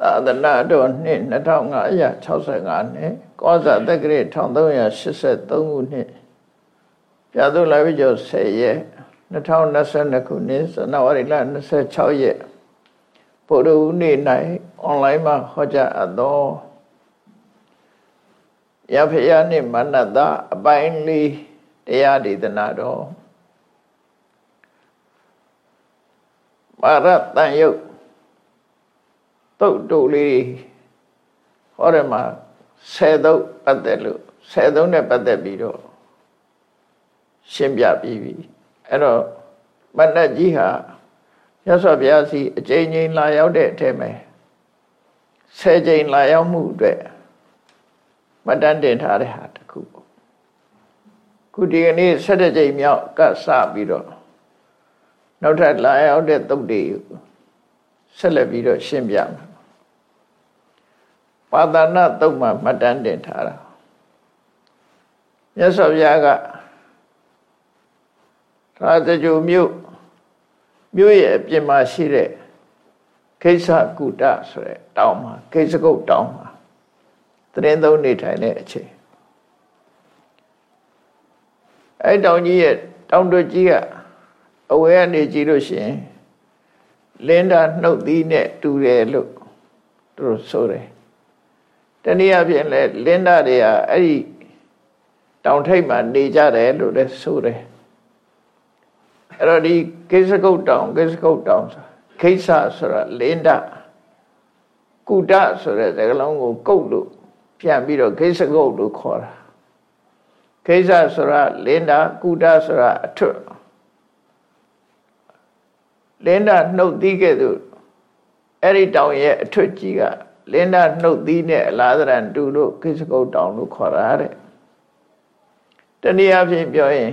သာသနာတော်နှစ်2565နှစ်ကောဇာတက္ကရာ1383ခုနှစ်ပြာသူလာပြီကျော်10ရက်2022ခုနှစ်ဇန်နဝါရီလ26ရက်ဗုဒ္ဓဟူးနေ့၌အွန်လိုင်းမှာဟောကြားအပ်သောရဖယားနှင့်မနတအပိုင်းလေးတရားဒေသနာတော်မာရတန်ယုတ် တုတ်တူလေးဟောရမှာ10သုတ်ပတ်သက်လို့10သုတ်နဲ့ပတ်သက်ပြီးတော့ရှင်းပြပြီးပြီအဲ့တော့မဏ္ဍကြီးဟာရသော်ဘုရားစီအကျဉ်းချင်းလာရောက်တဲ့အထက်မှာ10ကြိမ်လာရောက်မှုအတွက်မတန်းတင်ထားတဲ့ဟာတခုပေါ့ခုဒီကနေ့17ကြိမ်မြောက်ကစပြီးတော့နောက်ထပ်လာရောက်တဲ့သုတ်တွေ ဆက်လက်ပြီးတော့ရှင်းပြမယ်ပါဒနာသုတ်မှာမှတ်တမ်းတင်ထားတာမြတ်စွာဘုရားကသာတကြိုမြို့မြို့ရဲ့အပြင်မှာရှိတဲ့ခိစ္စကုတဆိုတဲ့တောင်မှာခိစ္စကုတ်တောင်မှာတရင်သုံးနေထိုင်တဲ့အချိန်အဲ့တောင်ကြီးရဲ့တောင်တွကြီးကအဝဲကနေကြည့်လို့ရှိရင် လင်းတာနှုတ်သီးနဲ့တူတယ်လို့သူတို့ဆိုတယ်တနည်းအားဖြင့်လဲလင်းတာတွေကအဲ့ဒီတောင်ထိပ်မှာနေကြတယ်လို့လည်းဆိုတယ်အဲ့တော့ဒီကိစ္စကုတ်တောင်ကိစ္စကုတ်တောင်ဆိုခိစ္စဆိုတာလင်းတာကုတဆိုတဲ့စကားလုံးကိုကုတ်လို့ပြန်ပြီးတော့ခိစ္စကုတ်လို့ခေါ်တာခိစ္စဆိုတာလင်းတာကုတဆိုတာအထွတ် လင်းတာနှုတ်သီးကဲ့သို့အဲ့ဒီတောင်ရဲ့အထွတ်ကြီးကလင်းတာနှုတ်သီးနဲ့အလားတရန်တူလို့ခိစကုတ်တောင်လို့ခေါ်တာတဲ့တနည်းအားဖြင့်ပြောရင်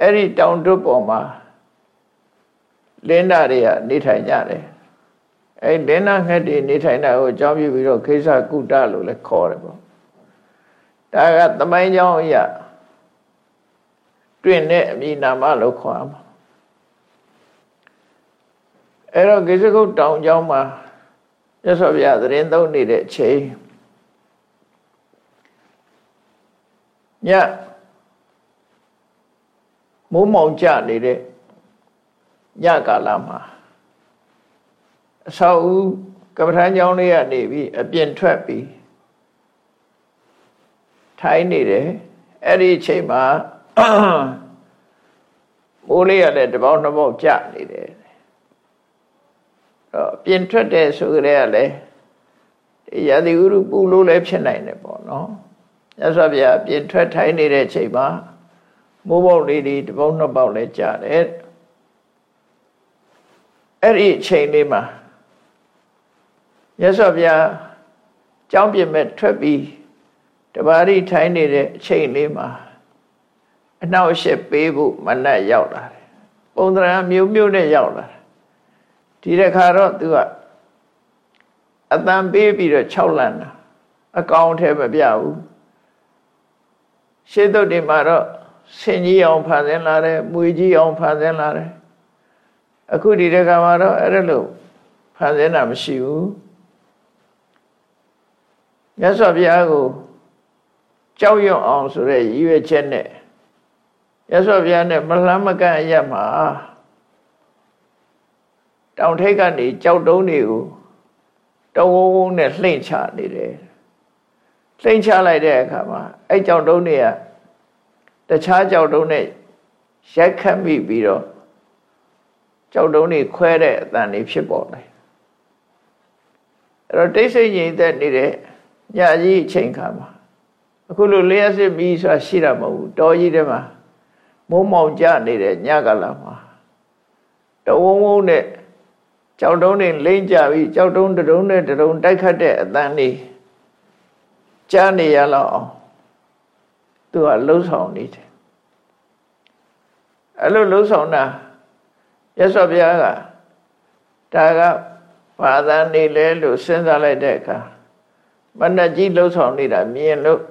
အဲ့ဒီတောင်တွပေါ်မှာလင်းတာတွေကနေထိုင်ကြတယ်အဲ့လင်းနာငှက်တွေနေထိုင်တာကိုအကြောင်းပြုပြီးတော့ခိစကုတလို့လည်းခေါ်တယ်ပေါ့ဒါကသမိုင်းကြောင်းအရာတွင်တဲ့အမည်နာမလို့ခေါ်မှာ အဲ့တော့ကိစ္စကုတ်တောင်ကျောင်းမှာရသော်ဗျာသတင်းသုံးနေတဲ့အချိန်ညမိုးမောင်ကြနေတဲ့ညကာလမှာအဆောက်အဦကပ္ပထမ်းကျောင်းလေးကနေပြီးအပြင်ထွက်ပြီးထိုင်းနေတယ်အဲ့ဒီအချိန်မှာမိုးလေးရတဲ့တပေါက်နှစ်ပေါက်ကြနေတယ် တော့ပြင်ထွက်တယ်ဆိုကြတဲ့ကလည်းရာသီဥတုပူလို့လည်းဖြစ်နိုင်တယ်ပေါ့နော်မြတ်စွာဘုရားပြင်ထွက်ထိုင်နေတဲ့ချိန်မှာမိုးပေါက်လေးတွေတပေါက်နှစ်ပေါက်လည်းကြာတယ်အဲ့ဒီချိန်လေးမှာမြတ်စွာဘုရားကြောင်းပြင်မဲ့ထွက်ပြီးတပါးရီထိုင်နေတဲ့အချိန်လေးမှာအနောက်အရှက်ပေးဖို့မနဲ့ရောက်လာတယ်ပုံသဏ္ဍာန်မျိုးမျိုးနဲ့ရောက်လာတယ် ဒီတစ်ခါတော့သူကအတန်ပေးပြီးတော့6လန်တာအကောင်ထဲမပြဘူးရှေးတုတ်တွေမှာတော့ဆင်ကြီးအောင်ဖန်ဆင်းလာတယ်မွေကြီးအောင်ဖန်ဆင်းလာတယ်အခုဒီတစ်ခါမှာတော့အဲ့ဒါလို့ဖန်ဆင်းတာမရှိဘူးမြတ်စွာဘုရားကိုကြောက်ရွံ့အောင်ဆိုတဲ့ရည်ရွယ်ချက်နဲ့မြတ်စွာဘုရားနဲ့မလှမ်းမကန့်အရမှာ တောင်ထိပ်ကနေကြောက်တုံးတွေကိုတဝုံဝုံနဲ့လှိမ့်ချနေတယ်လှိမ့်ချလိုက်တဲ့အခါမှာအဲ့ကြောက်တုံးတွေကတခြားကြောက်တုံးနဲ့ရိုက်ခတ်မိပြီးတော့ကြောက်တုံးတွေခွဲတဲ့အတန်တွေဖြစ်ပေါ်တယ်အဲ့တော့တိတ်ဆိတ်ငြိမ်သက်နေတဲ့ညကြီးအချိန်ခါမှာအခုလိုလျှက်စစ်ပြီးဆိုတာရှိတာမဟုတ်ဘူးတောကြီးထဲမှာမိုးမောင်ကြနေတဲ့ညကလာမှာတဝုံဝုံနဲ့ ကြောက်တုံးတွေလိမ့်ကြပြီးကြောက်တုံးတုံးနဲ့တုံးတိုက်ခတ်တဲ့အတန်လေးကြားနေရလောက်အောင်သူကလှုပ်ဆောင်နေတယ်အဲ့လိုလှုပ်ဆောင်တာရသော်ဘုရားကဒါကဘာသာနေလဲလို့စဉ်းစားလိုက်တဲ့အခါမဏ္ဍကြီးလှုပ်ဆောင်နေတာမြင်လို့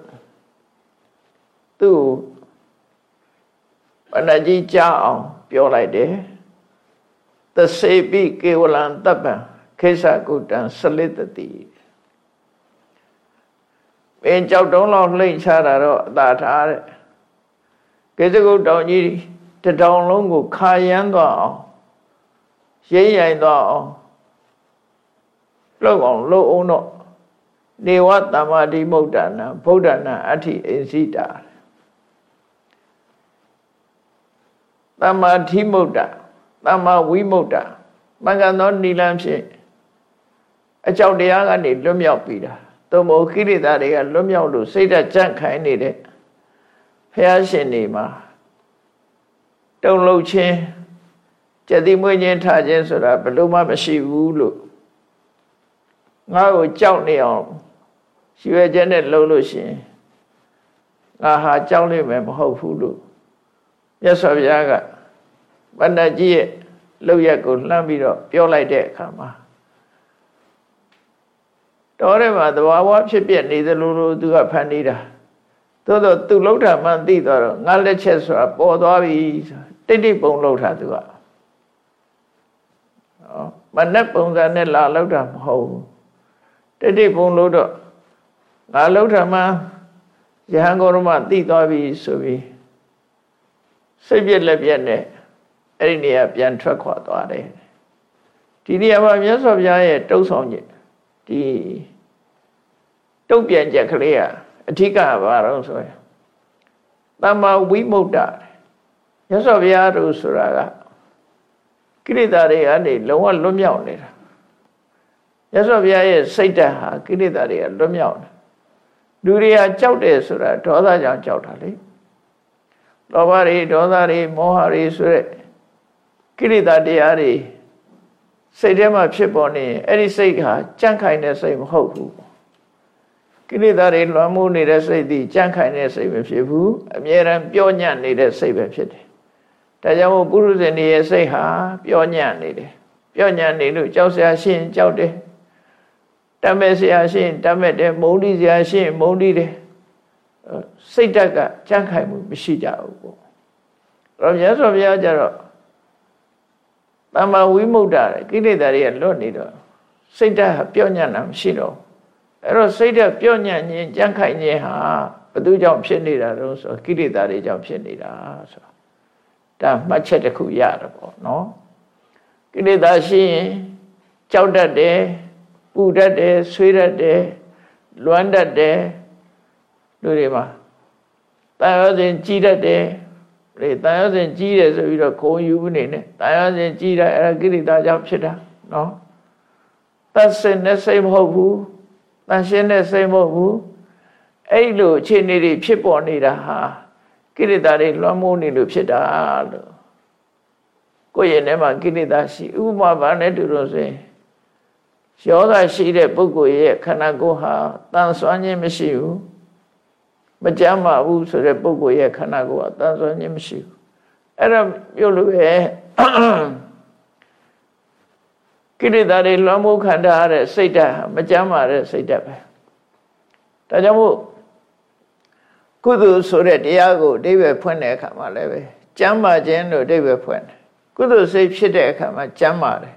သူ့မဏ္ဍကြီးကြားအောင်ပြောလိုက်တယ် သစေပိကေဝလံတပ္ပံခိစ္စကုတံစလစ်တတိပင်ကြောက်တုံးလောက်လှိမ့်ချတာတော့အသာထားတဲ့ကိစ္စကုတောင်ကြီးတတောင်လုံးကိုခါရမ်းသွားအောင်ရိမ့်ရိုင်သွားအောင်လှုပ်အောင်လှုပ်အောင်တော့နေဝတမ္မာတိမုဒ္ဒနာဗုဒ္ဓနာအဋ္ဌိအင်စိတာတမ္မာတိမုဒ္ဒ တမ္မာဝိမုဒ္ဒမင်္ဂန်သောနိလန်းဖြင့်အကြောက်တရားကနေလွတ်မြောက်ပြီးတာသို့မဟုတ်ကိလေသာတွေကလွတ်မြောက်လို့စိတ်ဓာတ်ကြန့်ခိုင်နေတဲ့ဘုရားရှင်နေမှာတုံလုံးချင်းကြတိမွေးခြင်းထားခြင်းဆိုတာဘယ်လိုမှမရှိဘူးလို့ငါ့ကိုကြောက်နေအောင်ရှိရခြင်းနဲ့လှုပ်လို့ရှိရင်ငါဟာကြောက်လိမ့်မယ်မဟုတ်ဘူးလို့မြတ်စွာဘုရားက ဗန္ဒကြီးရဲ့လောက်ရက်ကိုလှမ်းပြီးတော့ပြောလိုက်တဲ့အခါမှာတော်ထဲမှာသဘာဝဖြစ်ပြနေသလိုလိုသူကဖန်နေတာသို့တော့သူလှုပ်တာမှန်သိသွားတော့ငါလက်ချက်ဆိုတာပေါ်သွားပြီတိတ်တိတ်ပုံလှုပ်တာသူကမနဲ့ပုံစံနဲ့လာလှုပ်တာမဟုတ်ဘူးတိတ်တိတ်ပုံလှုပ်တော့ငါလှုပ်တာမှယဟန်ကောရမသိသွားပြီဆိုပြီးစိတ်ပြက်လက်ပြက်နဲ့ အဲ့ဒီနေရာပြန်ထွက်ခွာသွားတယ်ဒီနေရာမှာမြတ်စွာဘုရားရဲ့တုံ့ဆောင်ခြင်းဒီတုတ်ပြန်ချက်ကလေးကအဓိကဘာတော့ဆိုရင်တမ္မာဝိမု ക്ത မြတ်စွာဘုရားတို့ဆိုတာကကိလေသာတွေကနေလုံးဝလွတ်မြောက်နေတာမြတ်စွာဘုရားရဲ့စိတ်ဓာတ်ဟာကိလေသာတွေကလွတ်မြောက်တယ်လူတွေကကြောက်တယ်ဆိုတာဒေါသကြောင့်ကြောက်တာလေလောဘတွေဒေါသတွေမောဟတွေဆိုတဲ့ ကိလေသာတရားတွေစိတ်ထဲမှာဖြစ်ပေါ်နေရင်အဲ့ဒီစိတ်ဟာကြန့်ခိုင်တဲ့စိတ်မဟုတ်ဘူးကိလေသာတွေလွှမ်းမိုးနေတဲ့စိတ်သည်ကြန့်ခိုင်တဲ့စိတ်ပဲဖြစ်ဘူးအမြဲတမ်းပြောညံ့နေတဲ့စိတ်ပဲဖြစ်တယ်ဒါကြောင့်မို့ပုရုဇဉ်တွေရဲ့စိတ်ဟာပြောညံ့နေတယ်ပြောညံ့နေလို့ကြောက်စရာရှိရင်ကြောက်တယ်တတ်မဲ့စရာရှိရင်တတ်မဲ့တယ်မုန်းတိစရာရှိရင်မုန်းတိတယ်စိတ်ဓာတ်ကကြန့်ခိုင်မှုမရှိကြဘူးပေါ့အဲ့တော့မြတ်စွာဘုရားကျတော့ တမ္မာဝိမု ക്ത ကိလေသာတွေကလွတ်နေတော့စိတ်ဓာတ်ပြောညံ့တာမရှိတော့အဲ့တော့စိတ်ဓာတ်ပြောညံ့ခြင်းကြန့်ခိုင်ခြင်းဟာဘသူကြောင့်ဖြစ်နေတာတော့ဆိုကိလေသာတွေကြောင့်ဖြစ်နေတာဆိုဒါမှတ်ချက်တစ်ခုရတယ်ပေါ့နော်ကိလေသာရှိရင်ကြောက်တတ်တယ်ပူတတ်တယ်ဆွေးတတ်တယ်လွမ်းတတ်တယ်လူတွေမှာတန်ရောစဉ်ကြီးတတ်တယ် လေတန်ရောစဉ်ကြီးတယ်ဆိုပြီးတော့ခုံယူနေနဲ့တန်ရောစဉ်ကြီးတာအဲ့ဒါကိရိတာကြောင့်ဖြစ်တာနော်တတ်စင်နဲ့စိတ်မဟုတ်ဘူးတန်ရှင်းတဲ့စိတ်မဟုတ်ဘူးအဲ့လိုအခြေအနေတွေဖြစ်ပေါ်နေတာဟာကိရိတာတွေလွှမ်းမိုးနေလို့ဖြစ်တာလို့ကိုယ့်ရဲ့ထဲမှာကိရိတာရှိဥပမာဘာနဲ့တူလို့ဆိုရင်ယောဂရှိတဲ့ပုဂ္ဂိုလ်ရဲ့ခန္ဓာကိုယ်ဟာတန်ဆွမ်းခြင်းမရှိဘူး မကြမ်းပါဘူးဆိုတဲ့ပုဂ္ဂိုလ်ရဲ့ခန္ဓာကိုယ်ကတန်ဆွမ်းခြင်းမရှိဘူးအဲ့ဒါပြုလို့ပဲကိရိတာတွေလွှမ်းမိုးခံထားရတဲ့စိတ်ဓာတ်မကြမ်းပါတဲ့စိတ်ဓာတ်ပဲဒါကြောင့်မို့ကုသိုလ်ဆိုတဲ့တရားကိုအဓိပ္ပာယ်ဖွင့်တဲ့အခါမှာလည်းပဲကြမ်းပါခြင်းလို့အဓိပ္ပာယ်ဖွင့်တယ်ကုသိုလ်စိတ်ဖြစ်တဲ့အခါမှာကြမ်းပါတယ်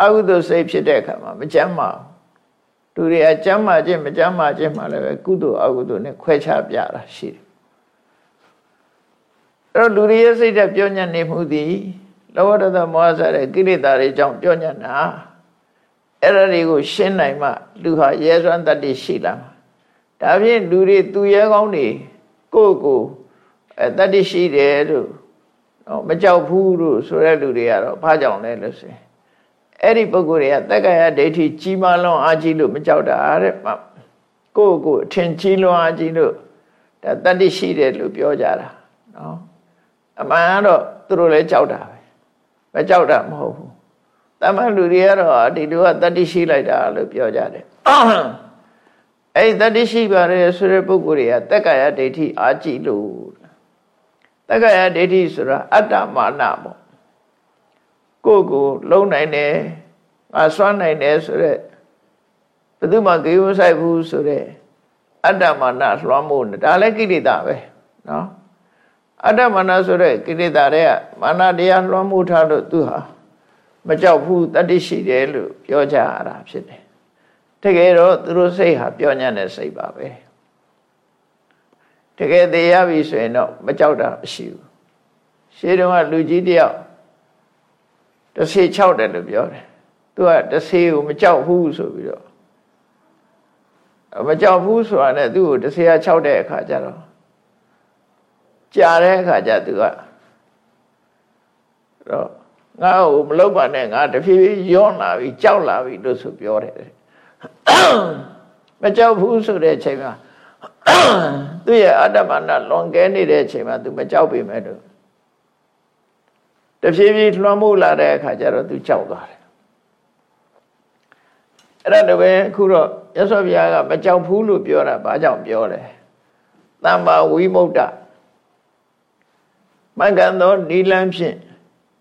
အကုသိုလ်စိတ်ဖြစ်တဲ့အခါမှာမကြမ်းပါဘူး လူတွေကကြမ်းမာခြင်းမကြမ်းမာခြင်းမှလည်းပဲကုသိုလ်အကုသိုလ်နဲ့ခွဲခြားပြတာရှိတယ်အဲ့တော့လူတွေရဲ့စိတ်ဓာတ်ပြောညံ့နေမှုသည်လောဘဒေါသမောဟစတဲ့ကိလေသာတွေကြောင့်ပြောညံ့တာအဲ့ဒါတွေကိုရှင်းနိုင်မှလူဟာရဲစွမ်းတတ္တိရှိလာမှာဒါဖြင့်လူတွေသူရဲကောင်းတွေကိုယ့်ကိုအဲတတ္တိရှိတယ်လို့မကြောက်ဘူးလို့ဆိုတဲ့လူတွေကတော့ဘာကြောင့်လဲလို့ဆိုရင် အဲ့ဒီပုဂ္ဂိုလ်တွေကတက္ကရာဒိဋ္ဌိကြီးမားလွန်အားကြီးလို့မကြောက်တာတဲ့ကိုယ့်ကိုအထင်ကြီးလွန်အားကြီးလို့ဒါတတ္တိရှိတယ်လို့ပြောကြတာနော်အမှန်ကတော့သူတို့လည်းကြောက်တာပဲမကြောက်တာမဟုတ်ဘူးတမန်လူတွေကတော့ဒီလူကတတ္တိရှိလိုက်တာလို့ပြောကြတယ်အဲ့ဒီတတ္တိရှိပါတယ်ဆိုတဲ့ပုဂ္ဂိုလ်တွေကတက္ကရာဒိဋ္ဌိအားကြီးလို့တက္ကရာဒိဋ္ဌိဆိုတာအတ္တမာနပေါ့ ကိုယ့်ကိုလုံးနိုင်တယ်ငါစွမ်းနိုင်တယ်ဆိုတော့ဘယ်သူမှဂေယမဆိုင်ဘူးဆိုတော့အတ္တမာနလွှမ်းမိုးနေဒါလည်းကိလေသာပဲနော်အတ္တမာနဆိုတဲ့ကိလေသာတွေကမာနတရားလွှမ်းမိုးထားလို့သူဟာမကြောက်ဘူးတတ္တိရှိတယ်လို့ပြောကြရတာဖြစ်တယ်တကယ်တော့သူတို့စိတ်ဟာပြောညံ့တဲ့စိတ်ပါပဲတကယ်သေးရပြီဆိုရင်တော့မကြောက်တာမရှိဘူးရှေးတုန်းကလူကြီးတယောက် တစ်ဆေ6တယ်လို့ပြောတယ်သူကတစ်ဆေကိုမကြောက်ဘူးဆိုပြီးတော့မကြောက်ဘူးဆိုတာနဲ့သူ့ကိုတစ်ဆေက6တဲ့အခါကျတော့ကြာတဲ့အခါကျသူကတော့ငါ့ကိုမလုပ်ပါနဲ့ငါတဖြည်းဖြည်းယောလာပြီကြောက်လာပြီလို့ဆိုပြောတယ်မကြောက်ဘူးဆိုတဲ့အချိန်မှာသူ့ရဲ့အတ္တမာနလွန်ကဲနေတဲ့အချိန်မှာသူမကြောက်ပေမဲ့လို့ တဖြည်းဖြည်းလွှမ်းမိုးလာတဲ့အခါကျတော့သူကြောက်သွားတယ်အဲ့ဒါတပဲအခုတော့ရသော်ဘုရားကမကြောက်ဘူးလို့ပြောတာဘာကြောင့်ပြောလဲတမ္မာဝိမု ക്ത မကံသောနိလန်းဖြင့်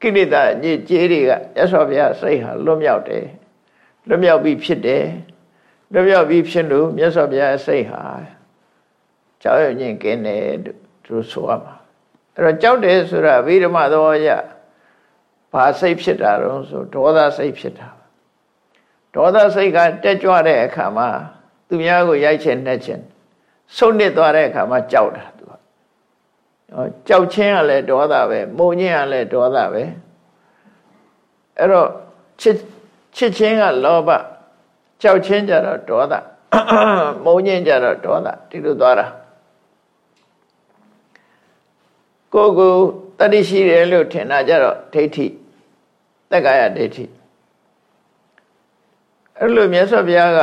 ကိလေသာအညစ်အကြေးတွေကရသော်ဘုရားစိတ်ဟာလွတ်မြောက်တယ်လွတ်မြောက်ပြီးဖြစ်တယ်လွတ်မြောက်ပြီးဖြစ်လို့မြတ်စွာဘုရားစိတ်ဟာကြောက်ရွံ့ခြင်းကင်းတယ်သူဆိုရမှာအဲ့တော့ကြောက်တယ်ဆိုတာဗိဓမသောရ ဘာစိတ်ဖြစ်တာတော့ဆိုဒေါသစိတ်ဖြစ်တာဒေါသစိတ်ကတက်ကြွတဲ့အခါမှာသူများကိုရိုက်ချင်နှက်ချင်ဆုံးနစ်သွားတဲ့အခါမှာကြောက်တာသူကကြောက်ခြင်းကလည်းဒေါသပဲမုန်းခြင်းကလည်းဒေါသပဲအဲ့တော့ချစ်ချစ်ခြင်းကလောဘကြောက်ခြင်းကြတော့ဒေါသမုန်းခြင်းကြတော့ဒေါသဒီလိုသွားတာကိုကိုတတိရှိတယ်လို့ထင်တာကြတော့ဒိဋ္ဌိ တက္ကာယဒိဋ္ဌိအဲ့လိုမြတ်စွာဘုရားက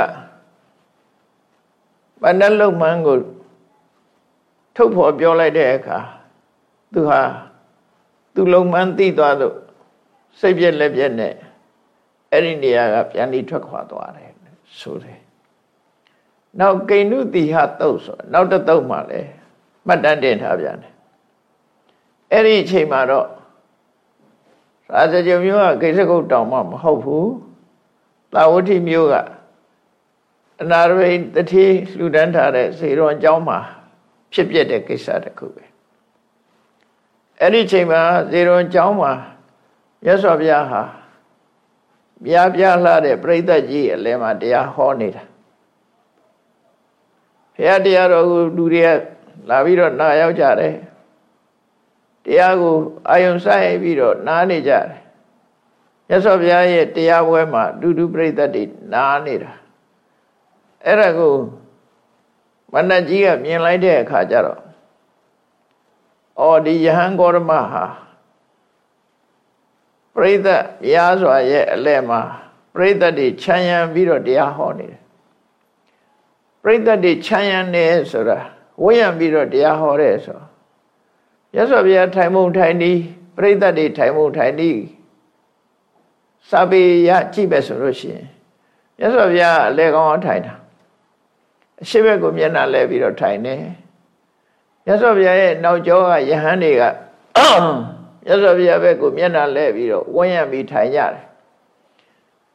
ဗန္ဒလုံမှန်းကိုထုတ်ဖော်ပြောလိုက်တဲ့အခါသူဟာသူလုံမှန်းသိသွားလို့စိတ်ပြက်လက်ပြက်နဲ့အဲ့ဒီနေရာကပြန်ပြီးထွက်ခွာသွားတယ်ဆိုတယ်နောက်ကိဏုတိဟတုတ်ဆိုနောက်တစ်တုတ်မှလည်းမှတ်တမ်းတင်ထားပြန်တယ်အဲ့ဒီအချိန်မှာတော့ ရာဇကြမျိုးကဂိစကုတ်တောင်မှမဟုတ်ဘူးတာဝတိမျိုးကအနာရဝိတတိလှူဒန်းထားတဲ့ဇေရွန်ကျောင်းမှာဖြစ်ပျက်တဲ့ကိစ္စတစ်ခုပဲအဲ့ဒီချိန်မှာဇေရွန်ကျောင်းမှာမြတ်စွာဘုရားဟာပြားပြားလှတဲ့ပြိဿကြီးအလဲမှာတရားဟောနေတာဘုရားတရားတော်ကိုလူတွေကလာပြီးတော့နာရောက်ကြတယ် တရားကိုအာယုံဆိုင်ပြီးတော့နားနေကြတယ်မြတ်စွာဘုရားရဲ့တရားပွဲမှာဒုဒုပြိဿတွေနားနေတာအဲ့ဒါကိုမဏ္ဍကြီးကမြင်လိုက်တဲ့အခါကျတော့အော်ဒီယဟန်ဂေါရမဟာပရိသတ်ရားစွာရဲ့အလဲမှာပရိသတ်တွေခြံရံပြီးတော့တရားဟောနေတယ်ပရိသတ်တွေခြံရံနေဆိုတာဝိယံပြီးတော့တရားဟောတယ်ဆို ရသော်ဘုရားထိုင်မုံထိုင်ဒီပရိသတ်တွေထိုင်မုံထိုင်ဒီစာပေရကြည့်ပဲဆိုလို့ရှိရင်ရသော်ဘုရားအလဲကောင်းအောင်ထိုင်တာအရှိဘက်ကိုမျက်နှာလဲပြီးတော့ထိုင်နေရသော်ဘုရားရဲ့နောက်ကျောကယဟန်တွေကရသော်ဘုရားဘက်ကိုမျက်နှာလဲပြီးတော့ဝန်းရံပြီးထိုင်ကြတယ်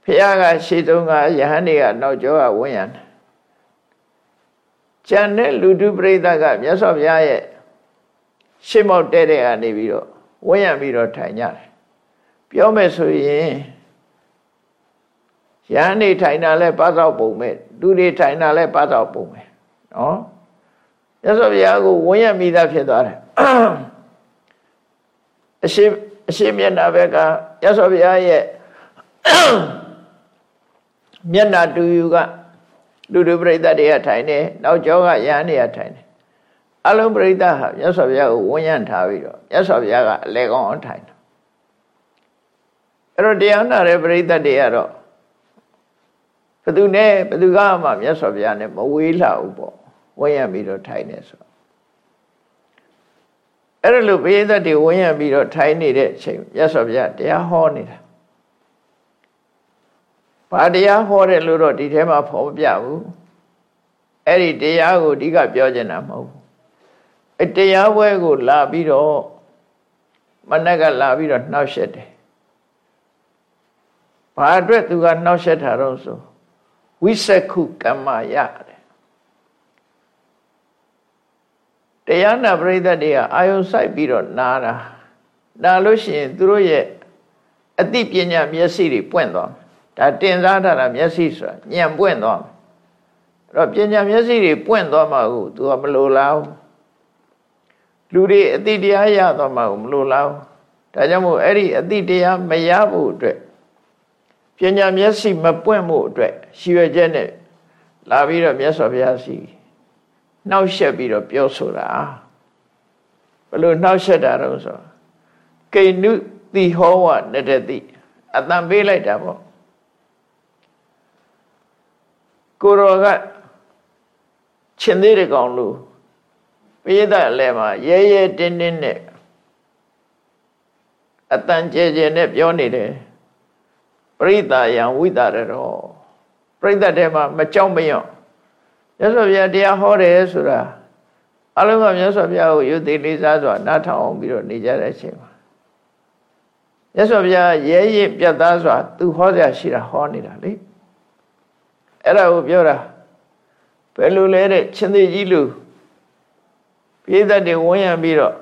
ဘုရားကရှေ့ဆုံးကယဟန်တွေကနောက်ကျောကဝန်းရံတယ်ကျန်တဲ့လူတုပရိသတ်ကမြတ်စွာဘုရားရဲ့ ရှေ့မောက်တဲ့တဲ့ကနေပြီးတော့ဝန်းရံပြီးတော့ထိုင်ကြတယ်ပြောမယ်ဆိုရင်ရဟန်းနေထိုင်တာလဲပါသောက်ပုံပဲလူတွေထိုင်တာလဲပါသောက်ပုံပဲနော်ရသော်ဘုရားကိုဝန်းရံမိသားဖြစ်သွားတယ်အရှိအရှိမျက်နှာဘက်ကရသော်ဘုရားရဲ့မျက်နှာတူယူကလူတွေပြိဿတွေကထိုင်နေနောက်ကျောကရဟန်းတွေကထိုင်နေ အလုံးပြိဿဟာမြတ်စွာဘုရားကိုဝန်းရံထားပြီးတော့မြတ်စွာဘုရားကအလေကောင်းအောင်ထိုင်တာအဲ့တော့တရားနာတဲ့ပြိဿတွေကတော့ဘသူနဲ့ဘသူကမှမြတ်စွာဘုရားနဲ့မဝေးလှဘူးပေါ့ဝန်းရံပြီးတော့ထိုင်နေဆိုအဲ့ဒါလို့ပြိဿတွေဝန်းရံပြီးတော့ထိုင်နေတဲ့အချိန်မြတ်စွာဘုရားတရားဟောနေတာဘာတရားဟောတယ်လို့တော့ဒီထဲမှာဖော်မပြဘူးအဲ့ဒီတရားကိုအဓိကပြောချင်တာမဟုတ်ဘူး အတရားပွဲကိုလာပြီးတော့မနက်ကလာပြီးတော့နှောက်ရှက်တယ်ဘာအတွက်သူကနှောက်ရှက်တာတော့ဆိုဝိသကုကမ္မရတယ်တရားနာပရိသတ်တွေကအာယုံစိုက်ပြီးတော့နားတာနားလို့ရှိရင်သူတို့ရဲ့အသိပညာမျက်စိတွေပွင့်သွားဒါတင်စားထားတာမျက်စိဆိုတာညံပွင့်သွားအဲ့တော့ပညာမျက်စိတွေပွင့်သွားမှကို तू ကမလိုလား လူတွေအသိတရားရသွားမှကိုမလိုလားဒါကြောင့်မို့အဲ့ဒီအသိတရားမရဖို့အတွက်ပညာမျက်စိမပွင့်ဖို့အတွက်ရှိရချက်နဲ့လာပြီးတော့မြတ်စွာဘုရားစီနှောက်ယှက်ပြီးတော့ပြောဆိုတာဘယ်လိုနှောက်ယှက်တာတော့ဆိုကိဏုတိဟောဝနတတိအတန်ပေးလိုက်တာပေါ့ကိုရောကရှင်သေးတဲ့ကောင်လို့ ပိယဒလည်းမှာရဲရဲတင်းတင်းနဲ့အတန်ကျဲကျဲနဲ့ပြောနေတယ်ပရိသယံဝိတာရရောပရိသတ်ထဲမှာမကြောက်မရွံ့မြတ်စွာဘုရားတရားဟောတယ်ဆိုတာအလုံးကမြတ်စွာဘုရားကိုယုသိလေးစားစွာနားထောင်အောင်ပြီးတော့နေကြတဲ့အချိန်မှာမြတ်စွာဘုရားရဲရဲပြတ်သားစွာသူဟောစရာရှိတာဟောနေတာလေအဲ့ဒါကိုပြောတာဘယ်လိုလဲတဲ့ရှင်သေကြီးလူ ပြိသက်တွေဝန်းရံပြီးတော့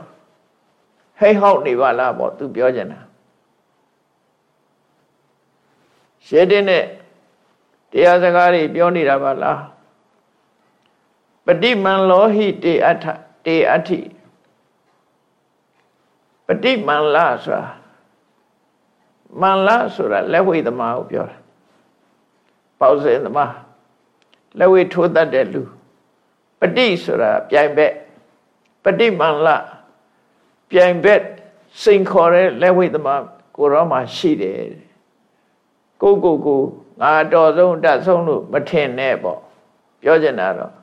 ဟိတ်ဟောက်နေပါလားပေါ့သူပြောကြတာရှင်းတဲ့နဲ့တရားစကားတွေပြောနေတာပါလားပฏิမန်လောဟိတေအထတေအဋ္ဌိပฏิမန်လဆိုတာမန်လဆိုတာလက်ဝိသမားကိုပြောတာပေါ့စင်သမားလက်ဝိထိုးတတ်တဲ့လူပฏิဆိုတာပြိုင်ဘက် ပฏิမန်လပြိုင်ဘက်စိန်ခေါ်တဲ့လက်ဝိသမားကိုရောမှရှိတယ်ကိုကိုကိုငါတော်ဆုံးတတ်ဆုံးလို့မထင်နဲ့ပေါ့ပြောချင်တာတော့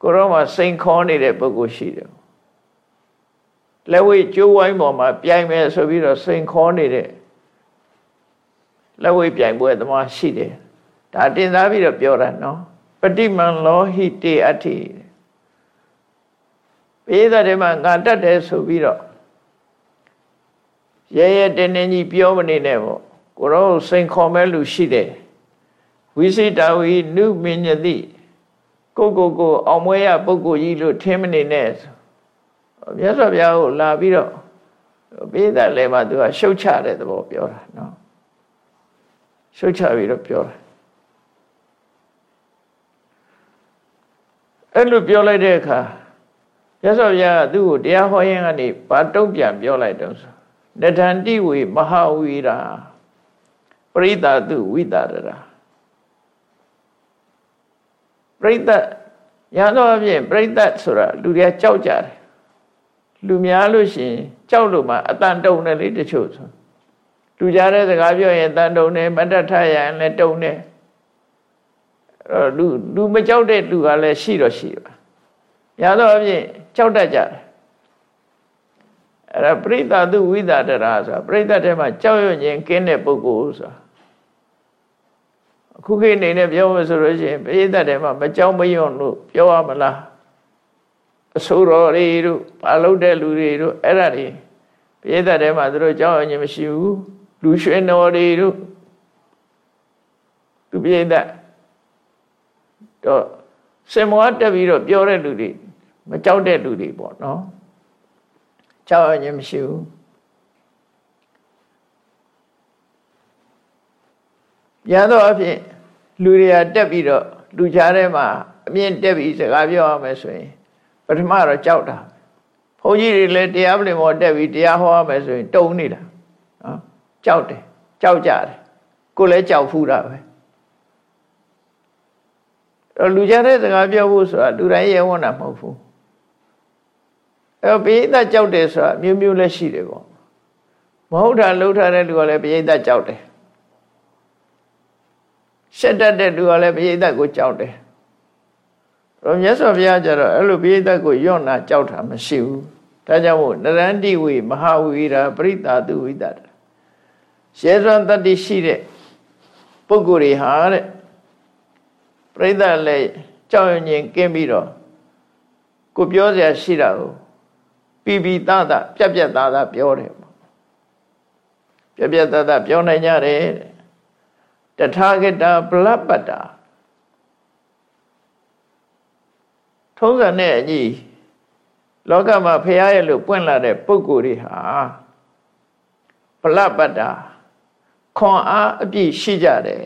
ကိုရောမှစိန်ခေါ်နေတဲ့ပုဂ္ဂိုလ်ရှိတယ်လက်ဝိကျိုးဝိုင်းပေါ်မှာပြိုင်မယ်ဆိုပြီးတော့စိန်ခေါ်နေတဲ့လက်ဝိပြိုင်ပွဲသမားရှိတယ်ဒါတင်စားပြီးတော့ပြောတာနော်ပฏิမန်လောဟိတေအဋ္ဌိ ပိဿတဲ့မှာငါတတ်တယ်ဆိုပြီးတော့ရဲရဲတင်းတင်းကြီးပြောမနေနဲ့ပေါ့ကိုရောစိန်ခေါ်မဲ့လူရှိတယ်ဝိစိတဝိနုမညတိကိုကိုကိုအောင်မွေးရပုဂ္ဂိုလ်ကြီးလို့ထင်မနေနဲ့မြတ်စွာဘုရားကိုလာပြီးတော့ပိဿလည်းမှသူကရှုတ်ချတဲ့သဘောပြောတာနော်ရှုတ်ချပြီးတော့ပြောတာအဲ့လိုပြောလိုက်တဲ့အခါ ရသော်ဘုရားကသူ့ကိုတရားဟောရင်ကနေဘာတုံ့ပြန်ပြောလိုက်တော့ဆိုနတန္တိဝေမဟာဝီရာပရိသတုဝိတာရရာပရိသတ်ရသောအပြင်ပရိသတ်ဆိုတာလူတွေကကြောက်ကြတယ်လူများလို့ရှိရင်ကြောက်လို့မှအတန်တုံတယ်လေတချို့ဆိုလူကြားတဲ့စကားပြောရင်တန်တုံတယ်မတတ်ထရရင်လည်းတုံတယ်အဲ့လူလူမကြောက်တဲ့လူကလည်းရှိတော့ရှိပါရသောအပြင် ကြောက်တတ်ကြတယ်အဲ့ဒါပရိသတုဝိသတရာဆိုတာပရိသတ်ထဲမှာကြောက်ရွံ့ခြင်းကင်းတဲ့ပုဂ္ဂိုလ်ဆိုတာအခုခေတ်အနေနဲ့ပြောမယ်ဆိုလို့ရှိရင်ပရိသတ်ထဲမှာမကြောက်မရွံ့လို့ပြောရမလားအဆိုးတော်တွေတို့ဘာလုပ်တဲ့လူတွေတို့အဲ့ဒါတွေပရိသတ်ထဲမှာသူတို့ကြောက်ရွံ့ခြင်းမရှိဘူးလူရွှေတော်တွေတို့သူပရိသတ်တော့စင်မောတက်ပြီးတော့ပြောတဲ့လူတွေ မကြောက်တဲ့လူတွေပေါ့နော်ကြောက်ရွံ့မရှိဘူးရသောအဖြစ်လူတွေကတက်ပြီးတော့လူကြားထဲမှာအမြင့်တက်ပြီးစကားပြောရမယ်ဆိုရင်ပထမတော့ကြောက်တာဘုန်းကြီးတွေလည်းတရားပလင်ပေါ်တက်ပြီးတရားဟောရမယ်ဆိုရင်တုံနေတာနော်ကြောက်တယ်ကြောက်ကြတယ်ကိုလည်းကြောက်ဖူးတာပဲတော့လူကြားတဲ့စကားပြောဖို့ဆိုတာလူတိုင်းရဲဝန်းတာမဟုတ်ဘူး အဲပိဋကကြောက်တယ်ဆိုတာမျိုးမျိုးလည်းရှိတယ်ပေါ့မဟုတ်တာလှုပ်ထားတဲ့လူကလည်းပိဋကကြောက်တယ်ရှက်တတ်တဲ့လူကလည်းပိဋကကိုကြောက်တယ်တော့မြတ်စွာဘုရားကျတော့အဲ့လိုပိဋကကိုယွန့်နာကြောက်တာမရှိဘူးဒါကြောင့်မို့နရန္တိဝေမဟာဝီရာပရိသတုဝိတ္တရဲစွမ်းတတ္တိရှိတဲ့ပုဂ္ဂိုလ်တွေဟာတဲ့ပြိဿလည်းကြောက်ရွံ့ခြင်းကင်းပြီးတော့ကိုပြောစရာရှိတာကို ပြီးပြီးသားသားပြက်ပြက်သားသားပြောတယ်ပေါ့ပြက်ပြက်သားသားပြောနိုင်ကြတယ်တထာဂတပလပ္ပတာထုံးစံနဲ့အညီလောကမှာဖရာရဲ့လို့ပွင့်လာတဲ့ပုဂ္ဂိုလ်တွေဟာပလပ္ပတာခွန်အားအပြည့်ရှိကြတယ်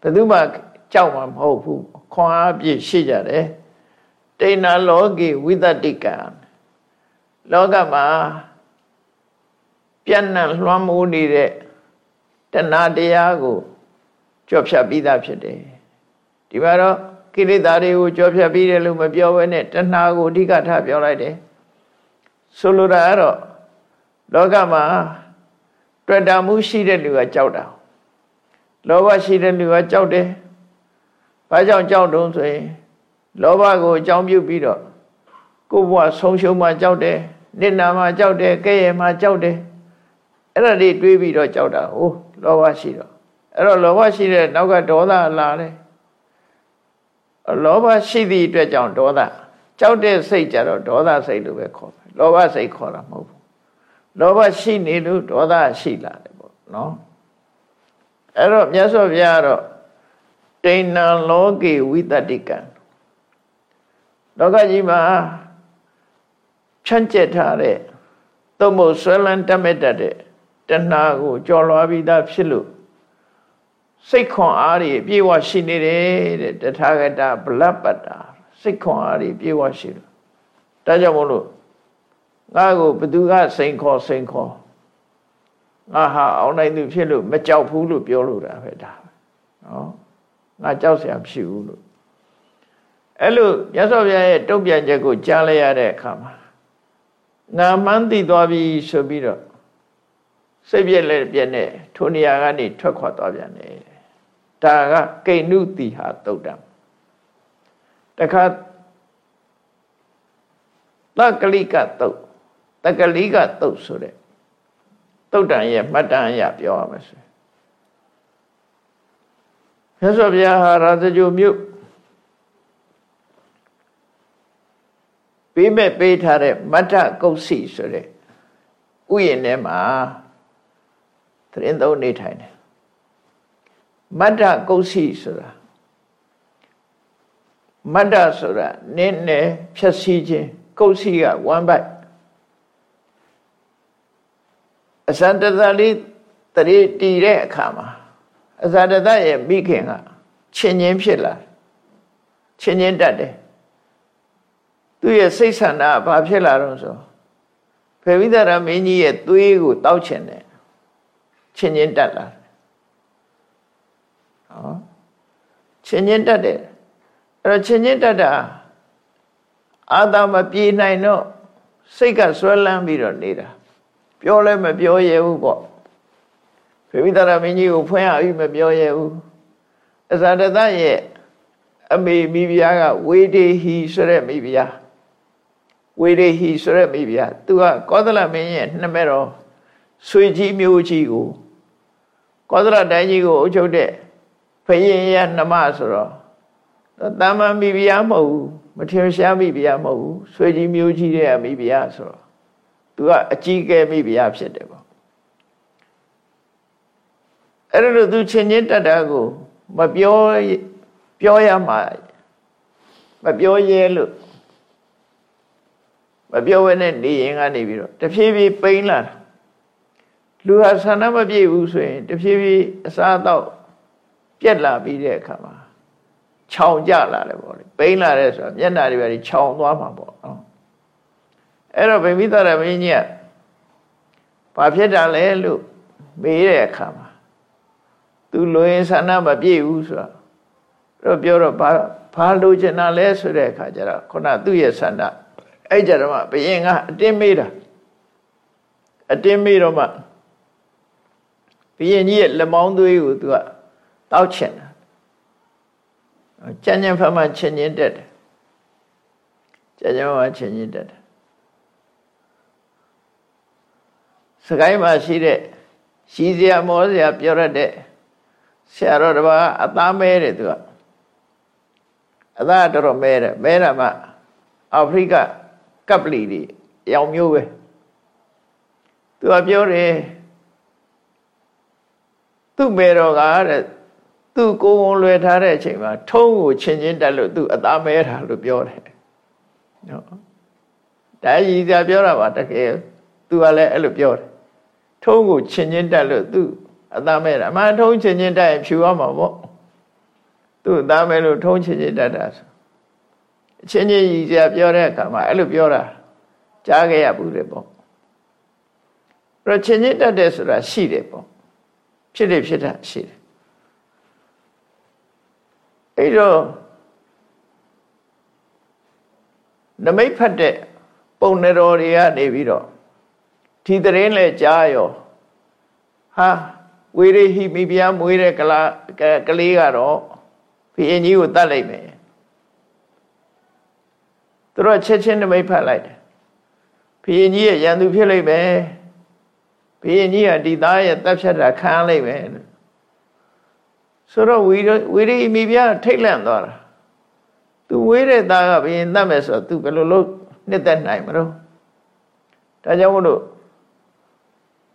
ဘယ်သူမှကြောက်မှာမဟုတ်ဘူးခွန်အားအပြည့်ရှိကြတယ်တိဏလောကေဝိတတိကံ လောကမှာပြန့်နှံ့လွှမ်းမိုးနေတဲ့တဏှာတရားကိုကြော့ဖြတ်ပြီးသားဖြစ်တယ်ဒီမှာတော့ကိလေသာတွေကိုကြော့ဖြတ်ပြီးတယ်လို့မပြောဘဲနဲ့တဏှာကိုအဓိကထားပြောလိုက်တယ်ဆိုလိုတာကတော့လောကမှာတွေ့တာမှုရှိတဲ့လူကကြောက်တာလောဘရှိတဲ့လူကကြောက်တယ်ဘာကြောင့်ကြောက်တုံးဆိုရင်လောဘကိုအကြောင်းပြုပြီးတော့ ကိုယ်ဘဝဆုံးရှုံးမှကြောက်တယ်နိဏမှကြောက်တယ်ကဲ့ရဲ့မှကြောက်တယ်အဲ့ဒါတွေတွေးပြီးတော့ကြောက်တာဟိုလောဘရှိတော့အဲ့တော့လောဘရှိတဲ့နောက်ကဒေါသလာတယ်လောဘရှိသည့်အတွက်ကြောင့်ဒေါသကြောက်တဲ့စိတ်ကြတော့ဒေါသစိတ်လို့ပဲခေါ်တယ်လောဘစိတ်ခေါ်တာမဟုတ်ဘူးလောဘရှိနေလို့ဒေါသရှိလာတယ်ပေါ့နော်အဲ့တော့မြတ်စွာဘုရားကတော့တိဏ္ဏလောကေဝိတတိကံလောကကြီးမှာ ဖြန့်ကျက်ထားတဲ့သို့မဟုတ်ဆွဲလန်းတတ်မဲ့တတ်တဲ့တဏှာကိုကြော်လွားပြီးသားဖြစ်လို့စိတ်ခွန်အားတွေပြေဝရှိနေတယ်တဲ့တထာဂတဗလပတ္တာစိတ်ခွန်အားတွေပြေဝရှိလို့ဒါကြောင့်မို့လို့ငါ့ကိုဘသူကစိန်ခေါ်စိန်ခေါ်ငါဟာအောင်နိုင်သူဖြစ်လို့မကြောက်ဘူးလို့ပြောလို့တာပဲဒါနော်ငါကြောက်စရာမရှိဘူးလို့အဲ့လိုမြတ်စွာဘုရားရဲ့တုံ့ပြန်ချက်ကိုကြားလိုက်ရတဲ့အခါမှာ ငါမှန်းသိသွားပြီဆိုပြီးတော့စိတ်ပြက်လက်ပြက်နဲ့ထိုနေရာကနေထွက်ခွာသွားပြန်တယ်ဒါကကိဏုတိဟာတုတ်တံတခါတကလိကတုတ်တကလိကတုတ်ဆိုတဲ့တုတ်တန်ရဲ့မှတ်တမ်းအရပြောရမယ်ဆိုမြတ်စွာဘုရားဟာရာဇဂျိုမြို့ ပေးမဲ့ပေးထားတဲ့မတ္ထကုတ်စီဆိုတဲ့ဥယျာဉ်ထဲမှာသတင်းသုံးနေထိုင်တယ်မတ္ထကုတ်စီဆိုတာမတ္တဆိုတာနင်းနဲ့ဖြည့်စည်းခြင်းကုတ်စီက1 byte အစန္တသလေးတရေတည်တဲ့အခါမှာအစန္တသရဲ့မိခင်ကချင်းချင်းဖြစ်လာချင်းချင်းတတ်တယ် သူ့ရဲ့စိတ်ဆန္ဒဘာဖြစ်လာတော့ဆိုဖေဝိဒရမင်းကြီးရဲ့သွေးကိုတောက်ချင်တယ်ချင်းချင်းတက်လာဟောချင်းချင်းတက်တယ်အဲ့တော့ချင်းချင်းတက်တာအာသာမပြေနိုင်တော့စိတ်ကဆွဲလန်းပြီးတော့နေတာပြောလဲမပြောရဘူးပေါ့ဖေဝိဒရမင်းကြီးကိုဖွင့်ရပြီမပြောရဘူးအဇာတသရဲ့အမေမိဖုရားကဝေဒေဟီဆိုတဲ့မိဖုရား ဝေရေဟိဆိုရက်မိဗျာသူကကောသလမင်းရဲ့နှမဲတော်ဆွေကြီးမျိုးကြီးကိုကောသလတိုင်းကြီးကိုအုပ်ချုပ်တဲ့ဖရင်ရနှမဆိုတော့တာမန်မိဗျာမဟုတ်ဘူးမထင်ရှားမိဗျာမဟုတ်ဘူးဆွေကြီးမျိုးကြီးတဲ့မိဗျာဆိုတော့သူကအကြီးကဲမိဗျာဖြစ်တယ်ပေါ့အဲ့ဒါလို့သူချင်းချင်းတတ်တာကို မပြောပြောရမှာမပြောရဲလို့ မပြောဘဲနဲ့နေရင်ကနေပြီးတော့တဖြည်းဖြည်းပိန်းလာတာလူဟာဆန္ဒမပြည့်ဘူးဆိုရင်တဖြည်းဖြည်းအစားအသောက်ပြက်လာပြီးတဲ့အခါမှာခြောင်ကြလာတယ်ပေါ့လေပိန်းလာတဲ့ဆိုတော့မျက်နှာတွေပဲခြောင်သွားမှာပေါ့နော်အဲ့တော့ဗိမိသရမင်းကြီးကဘာဖြစ်တာလဲလို့မေးတဲ့အခါမှာသူလူရင်ဆန္ဒမပြည့်ဘူးဆိုတော့ပြောတော့ဘာဘာလိုချင်တာလဲဆိုတဲ့အခါကျတော့ခုနသူ့ရဲ့ဆန္ဒ အဲ့ကြတော့မှဘယင်ကအတင်းမေးတာအတင်းမေးတော့မှဘယင်ကြီးရဲ့လက်မောင်းသွေးကိုသူကတောက်ချင်တာကြံ့ကြံ့ဖတ်မှချင်းချင်းတက်တယ်ကြံ့ကြံ့ဖတ်မှချင်းချင်းတက်တယ်စကိုင်းမှာရှိတဲ့ရှိစရာမောစရာပြောရတဲ့ဆရာတော်တစ်ပါးအသားမဲတယ်သူကအသားတော်တော်မဲတယ်မဲတာမှအာဖရိက ကပ်ပလီတွေရောင်မျိုးပဲသူကပြောတယ်သူ့မေတော်ကတဲ့သူ့ကိုယ်ဝန်လွယ်ထားတဲ့အချိန်မှာထုံးကိုချင်းချင်းတက်လို့သူ့အသားမဲတာလို့ပြောတယ်နော်ဒါကြီးသာပြောတာပါတကယ်သူကလည်းအဲ့လိုပြောတယ်ထုံးကိုချင်းချင်းတက်လို့သူ့အသားမဲ့တာအမှန်ထုံးချင်းချင်းတိုက်ဖြူရမှာပေါ့သူ့အသားမဲ့လို့ထုံးချင်းချင်းတတ်တာဆို အချင်းချင်းကြီးစရာပြောတဲ့အခါမှာအဲ့လိုပြောတာကြားခဲ့ရဘူးလေပေါ့အဲ့တော့ချင်းချင်းတတ်တယ်ဆိုတာရှိတယ်ပေါ့ဖြစ်တယ်ဖြစ်တာရှိတယ်အဲ့တော့နမိတ်ဖတ်တဲ့ပုံနေတော်တွေကနေပြီးတော့ဒီတရင်လဲကြားရောဟာဝေရိဟိမိဖုရားမွေးတဲ့ကလာကလေးကတော့ဘုရင်ကြီးကိုတတ်လိုက်မယ်သူ တို့ချက်ချင်းနမိတ်ဖတ်လိုက်တယ်ဘုရင်ကြီးရဲ့ရန်သူဖြစ်လိုက်မယ်ဘုရင်ကြီးကဒီသားရဲ့တပ်ဖြတ်တာခံလိုက်မယ်ဆိုတော့ဝီဝီရိမိဖုရားထိတ်လန့်သွားတာသူဝေးတဲ့သားကဘုရင်တတ်မယ်ဆိုတော့သူဘယ်လိုလုပ်နှစ်သက်နိုင်မလို့ဒါကြောင့်မို့လို့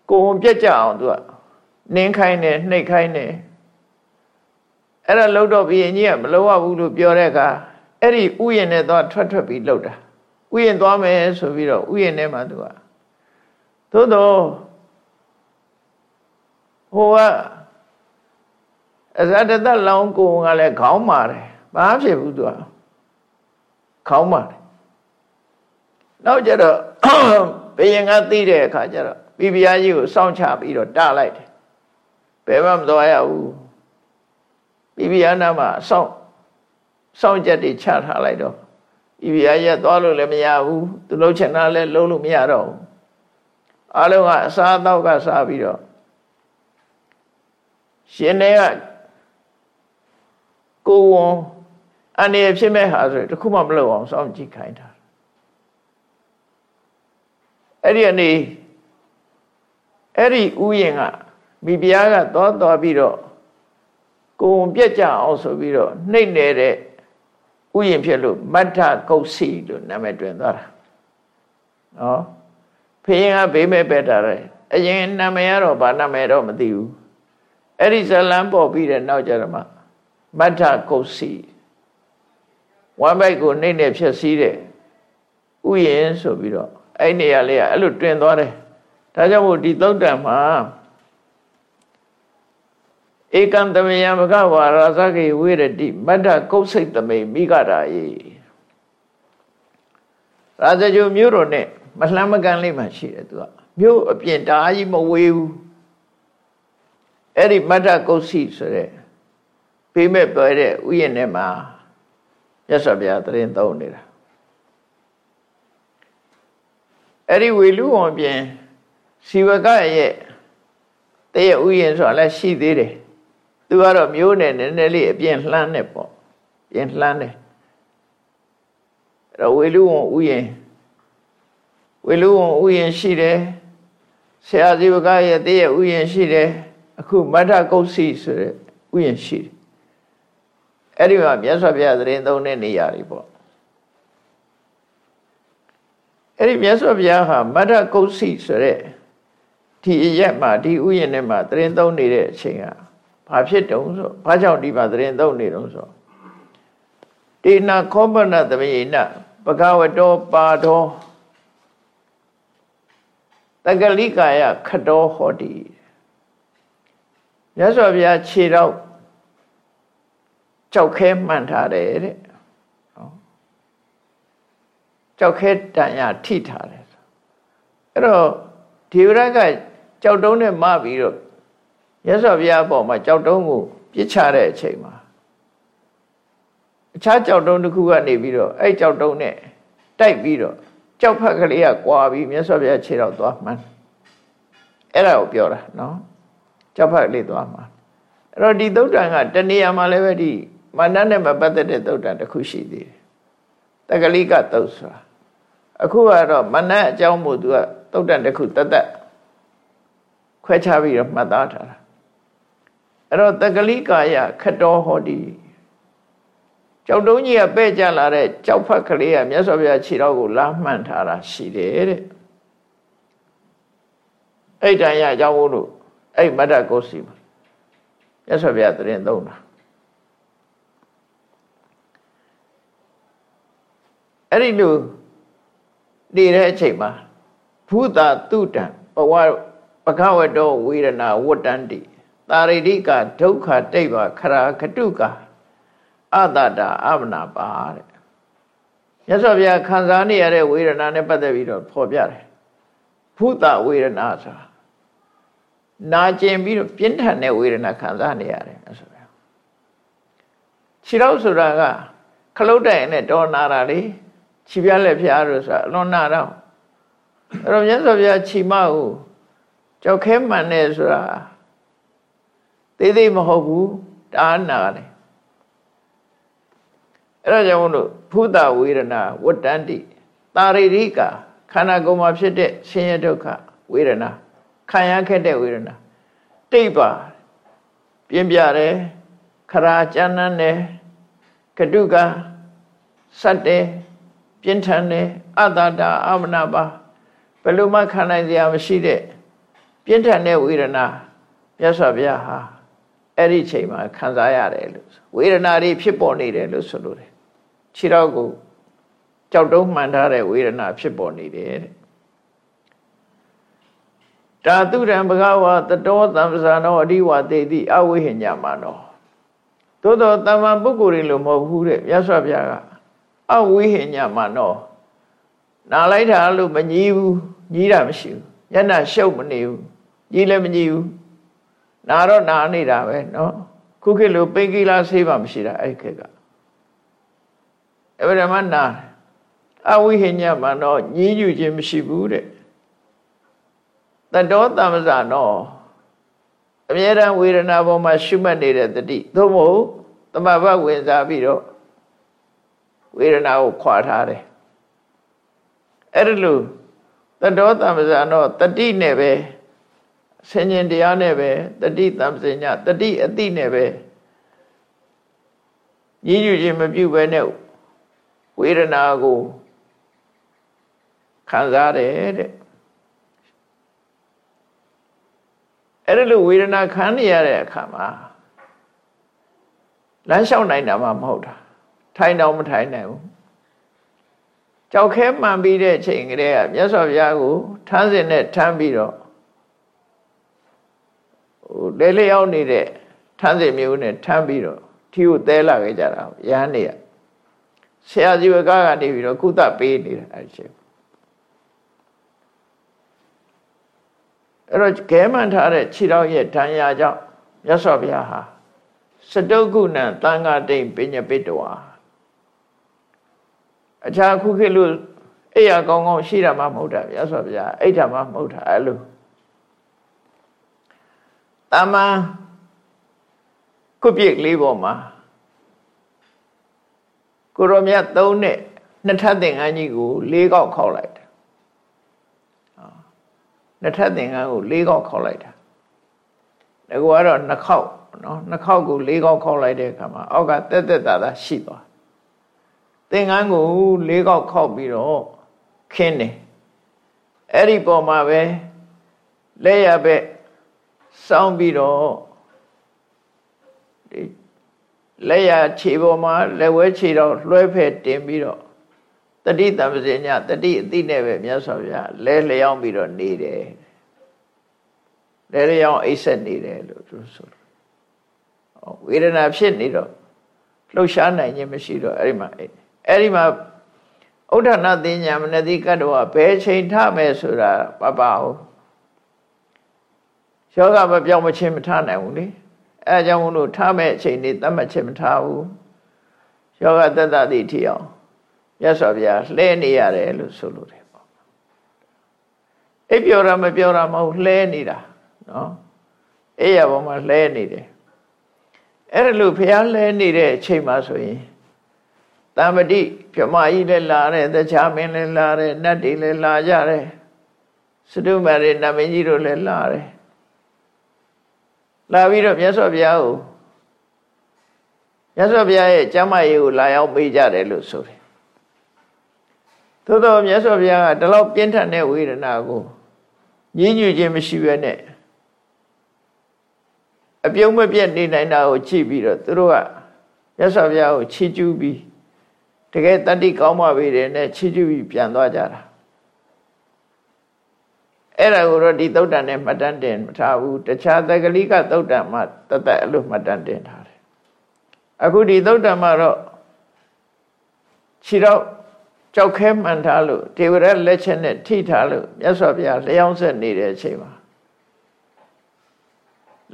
ကိုယ်ပြက်ကြအောင်သူကနင်းခိုင်းတယ်နှိပ်ခိုင်းတယ်အဲ့ဒါလှုပ်တော့ဘုရင်ကြီးကမလှုပ်ရဘူးလို့ပြောတဲ့အခါ အဲ့ဒီဥယျာဉ်နဲ့သွားထွက်ထွက်ပြီးလှုပ်တာဥယျာဉ်သွားမယ်ဆိုပြီးတော့ဥယျာဉ်ထဲမှာသူကသို့တော့ဟိုကအဇတတလောင်းကိုကလည်းခေါင်းမာတယ်ဘာဖြစ်ဘူးသူကခေါင်းမာတယ်နောက်ကြတော့ဘယင်ကသိတဲ့အခါကျတော့ပြီးဖုရားကြီးကိုစောင့်ချပြီးတော့တလိုက်တယ်ဘယ်မှမသွားရဘူးပြီးဖုရားနာမှာစောင့် စောင့်ချက်တွေချထားလိုက်တော့ပြီးဖုရားကြီးသွားလို့လည်းမရဘူးသူလှုပ်ချင်တာလည်းလှုပ်လို့မရတော့ဘူးအားလုံးကအစားအသောက်ကစားပြီးတော့ရှင်တွေကကိုဝန်အနေဖြစ်မဲ့ဟာဆိုတခုမှမလုပ်အောင်စောင့်ကြည့်ခိုင်းတာအဲ့ဒီအနေအဲ့ဒီဥယျင်ကမိဖုရားကသွားသွားပြီးတော့ကိုုံပြက်ကြအောင်ဆိုပြီးတော့နှိမ့်နေတဲ့ ဥယျင်ဖြစ်လို့မတ္ထကုတ်စီလို့နာမည်တွင်သွားတာနော်ဖရင်ကဘေးမဲ့ပဲတာတယ်အရင်နာမည်ကတော့ဘာနာမည်တော့မသိဘူးအဲ့ဒီဇလံပေါ်ပြီးတဲ့နောက်ကြတော့မှမတ္ထကုတ်စီဝမ်းဘိုက်ကိုနှိမ့်နေဖြစ်စည်းတဲ့ဥယျင်ဆိုပြီးတော့အဲ့နေရာလေးကအဲ့လိုတွင်သွားတယ်ဒါကြောင့်မို့ဒီသုတ်တံမှာ ဧကံတမယမကဝါရာဇဂေဝိရတိမတ္ထကုတ်စိတ်တမိမိဂရာယေရာဇဂျုမြို့တော်နဲ့မလှမ်းမကန်လေးမှရှိတယ်သူကမြို့အပြင်တအားကြီးမဝေးဘူးအဲ့ဒီမတ္ထကုတ်စီဆိုတဲ့ဖေးမဲ့ပြောတဲ့ဥယျာဉ်ထဲမှာမြတ်စွာဘုရားတရင်သုံးနေတာအဲ့ဒီဝေလူဝန်ပြင်စီဝကရဲ့တရဥယျာဉ်ဆိုတာလည်းရှိသေးတယ် သူကတော့မျိုးနဲ့နည်းနည်းလေးအပြင်လှမ်းနေပေါ့ပြင်လှမ်းတယ်အဲ့တော့ဝေလူဝန်ဥယျာဉ်ဝေလူဝန်ဥယျာဉ်ရှိတယ်ဆရာစီဝကရဲ့တရဥယျာဉ်ရှိတယ်အခုမထကုတ်စီဆိုတဲ့ဥယျာဉ်ရှိတယ်အဲ့ဒီမှာမြတ်စွာဘုရားသတင်းသုံးတဲ့နေရာတွေပေါ့အဲ့ဒီမြတ်စွာဘုရားဟာမထကုတ်စီဆိုတဲ့ဒီအရက်မှာဒီဥယျာဉ်ထဲမှာသတင်းသုံးနေတဲ့အချိန်က ဘာဖြစ်တုံးဆိုဘာကြောင့်ဒီမှာသတင်းသုံးနေတုံးဆိုတေနာခောပနသမေနပကဝတောပါတော်တကလိကာယခတောဟောတိမြတ်စွာဘုရားခြေတော့ကြောက်ခဲမှန်ထားတယ်တဲ့ကြောက်ခဲတန်ရထိထားတယ်အဲ့တော့ဒီဝရကကြောက်တုံးနဲ့မပြီးတော့ ရသော်ဘုရားပေါ်မှာကြောက်တုံးကိုပြစ်ချတဲ့အချိန်မှာအခြားကြောက်တုံးတစ်ခုကနေပြီးတော့အဲ့ကြောက်တုံးနဲ့တိုက်ပြီးတော့ကြောက်ဖက်ကလေးကကွာပြီးမြတ်စွာဘုရားခြေတော့သွားမှန်းအဲ့ဒါကိုပြောတာနော်ကြောက်ဖက်ကလေးသွားမှန်းအဲ့တော့ဒီသုတ်တန်ကတဏှာမှာလည်းပဲဒီမာနနဲ့မပတ်သက်တဲ့သုတ်တန်တစ်ခုရှိသေးတယ်တက္ကလိကသုတ်ဆိုတာအခုကတော့မနတ်အကြောင်းမို့သူကသုတ်တန်တစ်ခုတသက်ခွဲခြားပြီးတော့မှတ်သားထားတာ အဲ့တော့တက္ကလိကာယခတောဟောတိကြောက်တုံးကြီးကပဲ့ကြလာတဲ့ကြောက်ဖက်ကလေးကမြတ်စွာဘုရားခြေတော်ကိုလာမှန်ထားတာရှိတယ်တဲ့အဲ့တန်ရအကြောင်းလို့အဲ့မတ္တကိုစီမှာမြတ်စွာဘုရားတရင်သုံးတာအဲ့ဒီလိုနေတဲ့အချိန်မှာဘုဒ္ဓတုတံဘဝပခဝတောဝေဒနာဝတ္တန္တိ တာရိတိကဒုက္ခတိတ်ပါခရာခတုကအတ္တတာအမနာပါတဲ့မြတ်စွာဘုရားခံစားနေရတဲ့ဝေဒနာနဲ့ပတ်သက်ပြီးတော့ဖော်ပြတယ်ဘုဒ္ဓဝေဒနာဆိုတာနာကျင်ပြီးတော့ပြင်းထန်တဲ့ဝေဒနာခံစားနေရတယ်ဆိုရယ်ခြေတော့ဆိုတာကခလုတ်တိုင်နဲ့တော်နာတာလေခြေပြလက်ဖျားလို့ဆိုတာအလွန်နာတော့အဲ့တော့မြတ်စွာဘုရားခြေမကိုကြောက်ခဲမှန်နေဆိုတာ သေးသေးမဟုတ်ဘူးတားနာတယ်အဲ့ဒါကြောင့်မို့လို့ဖုဒဝေဒနာဝတ္တန္တိတာရိရိကခန္ဓာကိုယ်မှာဖြစ်တဲ့ဆင်းရဲဒုက္ခဝေဒနာခံရခဲ့တဲ့ဝေဒနာတိတ်ပါပြင်းပြတယ်ခရာကျမ်းမ်းတယ်ကတုကစတ်တယ်ပြင်းထန်တယ်အတ္တတာအမနာပါဘယ်လိုမှခံနိုင်စရာမရှိတဲ့ပြင်းထန်တဲ့ဝေဒနာမြတ်စွာဘုရားဟာ အဲ့ဒီချိန်မှာခံစားရတယ်လို့ဝေဒနာတွေဖြစ်ပေါ်နေတယ်လို့ဆိုလိုတယ်ခြေတော့ကိုကြောက်တုံးမှန်ထားတဲ့ဝေဒနာဖြစ်ပေါ်နေတယ်တဲ့တာတုရံဘဂဝါတတောသံသဇာနောအဓိဝသေတိအဝိဟိညာမနောသို့သောတမ္မာပုဂ္ဂိုလ်တွေလို့မဟုတ်ဘူးတဲ့မြတ်စွာဘုရားကအဝိဟိညာမနောနာလိုက်တာလို့မညီဘူးညီးတာမရှိဘူးညနာရှုပ်မနေဘူးညီးလည်းမညီဘူး နာတော့နာနေတာပဲနော်ခုခေတ်လိုပိကိလာဆေးမှမရှိတာအဲ့ခေတ်ကအဲ့ဒါမှနာအဝိဟိညမှာတော့ညည်းညူခြင်းမရှိဘူးတဲ့တတောတမ္ပဇာနောအမြဲတမ်းဝေဒနာပေါ်မှာရှုမှတ်နေတဲ့တတိသို့မဟုတ်သမဘဝင်စားပြီးတော့ဝေဒနာကိုခွာထားတယ်အဲ့ဒါလို့တတောတမ္ပဇာနောတတိနဲ့ပဲ ဆင်ញင်တရားနဲ့ပဲတတိတမ္ပစညတတိအတိနဲ့ပဲရည်ယူခြင်းမပြုဘဲနဲ့ဝေဒနာကိုခံစားတယ်တဲ့အဲ့ဒါလို့ဝေဒနာခံနေရတဲ့အခါမှာလမ်းလျှောက်နိုင်တာမှမဟုတ်တာထိုင်တော့မထိုင်နိုင်ဘူးကြောက်ခဲမှန်ပြီးတဲ့ချိန်ကလေးကမြတ်စွာဘုရားကိုထမ်းစင်နဲ့ထမ်းပြီးတော့ဟို လဲလျောက်နေတဲ့ထမ်းစင်မျိုးနဲ့ထမ်းပြီးတော့ထီကိုသဲလာခဲ့ကြတာရဟန်းနေရဆရာကြီးဘကကနေပြီးတော့ကုသပေးနေတာအဲ့ဒီအဲ့တော့ခဲမှန်ထားတဲ့ခြေတော်ရဲ့ဒဏ်ရာကြောင့်မြတ်စွာဘုရားဟာစတုကုဏံတန်ဃာတိန်ပညပိတဝါအခြားခုခေတ်လို့အဲ့ရကောင်းကောင်းရှိတာမှမဟုတ်တာမြတ်စွာဘုရားအဲ့ဒါမှမဟုတ်တာအဲ့လို တမန်ကုပြစ်လေးပေါ်မှာကိုရောမြတ်သုံးနဲ့နှစ်ထပ်သင်္ကန်းကြီးကို၄ကောက်ခောက်လိုက်တယ်နှစ်ထပ်သင်္ကန်းကို၄ခေါက်ခောက်လိုက်တာဒါကတော့နှစ်ခေါက်နော်နှစ်ခေါက်ကို၄ခေါက်ခောက်လိုက်တဲ့အခါမှာအောက်ကတက်တက်တာတာရှိသွားသင်္ကန်းကို၄ခေါက်ခောက်ပြီးတော့ခင်းတယ်အဲ့ဒီပုံမှာပဲလက်ရဘက် စောင်းပြီးတော့ဒီလက်ရခြေပေါ်မှာလက်ဝဲခြေတော့လွှဲဖက်တင်ပြီးတော့တတိတမ္ပဇညတတိအတိနဲ့ပဲမြတ်စွာဘုရားလဲလျောင်းပြီးတော့နေတယ်လဲလျောင်းအိပ်ဆက်နေတယ်လို့သူဆိုတယ်ဝေဒနာဖြစ်နေတော့လှုပ်ရှားနိုင်ခြင်းမရှိတော့အဲ့ဒီမှာအဲ့ဒီမှာဥဒ္ဒနာသိညာမနတိကတ္တဝဘယ်ချိန်ထမယ်ဆိုတာပပဟုတ် ယောဂမပြောင်းမချင်းမထနိုင်ဘူးလေအဲအကြောင်းမို့လို့ထမဲ့အချိန်နေသတ်မှတ်ချက်မထားဘူးယောဂတတ္တတိထီအောင်မြတ်စွာဘုရားလှဲနေရတယ်လို့ဆိုလိုတယ်ပေါ့အိပ်ပြောတာမပြောတာမဟုတ်လှဲနေတာနော်အိပ်ရပေါ်မှာလှဲနေတယ်အဲ့ဒါလို့ဘုရားလှဲနေတဲ့အချိန်မှာဆိုရင်တမ္ပတိပြမကြီးလည်းလာတယ်တခြားမင်းလည်းလာတယ်နတ်တွေလည်းလာကြတယ်စတုမရေနမင်းကြီးတို့လည်းလာတယ် လာပြီးတော့မြတ်စွာဘုရားကိုမြတ်စွာဘုရားရဲ့ကျမ်းမာရေးကိုလာရောက်ပေးကြတယ်လို့ဆိုတယ်သို့တော့မြတ်စွာဘုရားကဒီလောက်ပြင်းထန်တဲ့ဝေဒနာကိုညှဉ်းညူခြင်းမရှိဘဲနဲ့အပြုံးမပြတ်နေနိုင်တာကိုကြည့်ပြီးတော့သူတို့ကမြတ်စွာဘုရားကိုချီးကျူးပြီးတကယ်တတ္တိကောင်းပါပြီတဲ့နဲ့ချီးကျူးပြီးပြန်သွားကြတာ အဲ့ဒါကိုတော့ဒီသုတ်တန်နဲ့မှတ်တမ်းတင်မထားဘူးတခြားသက္ကလိကသုတ်တန်မှာတသက်အဲ့လိုမှတ်တမ်းတင်ထားတယ်အခုဒီသုတ်တန်မှာတော့ခြေတော့ကြောက်ခဲမှန်ထားလို့ဒေဝရလက်ချက်နဲ့ထိထားလို့မြတ်စွာဘုရားလျှောင်းဆက်နေတဲ့အချိန်မှာ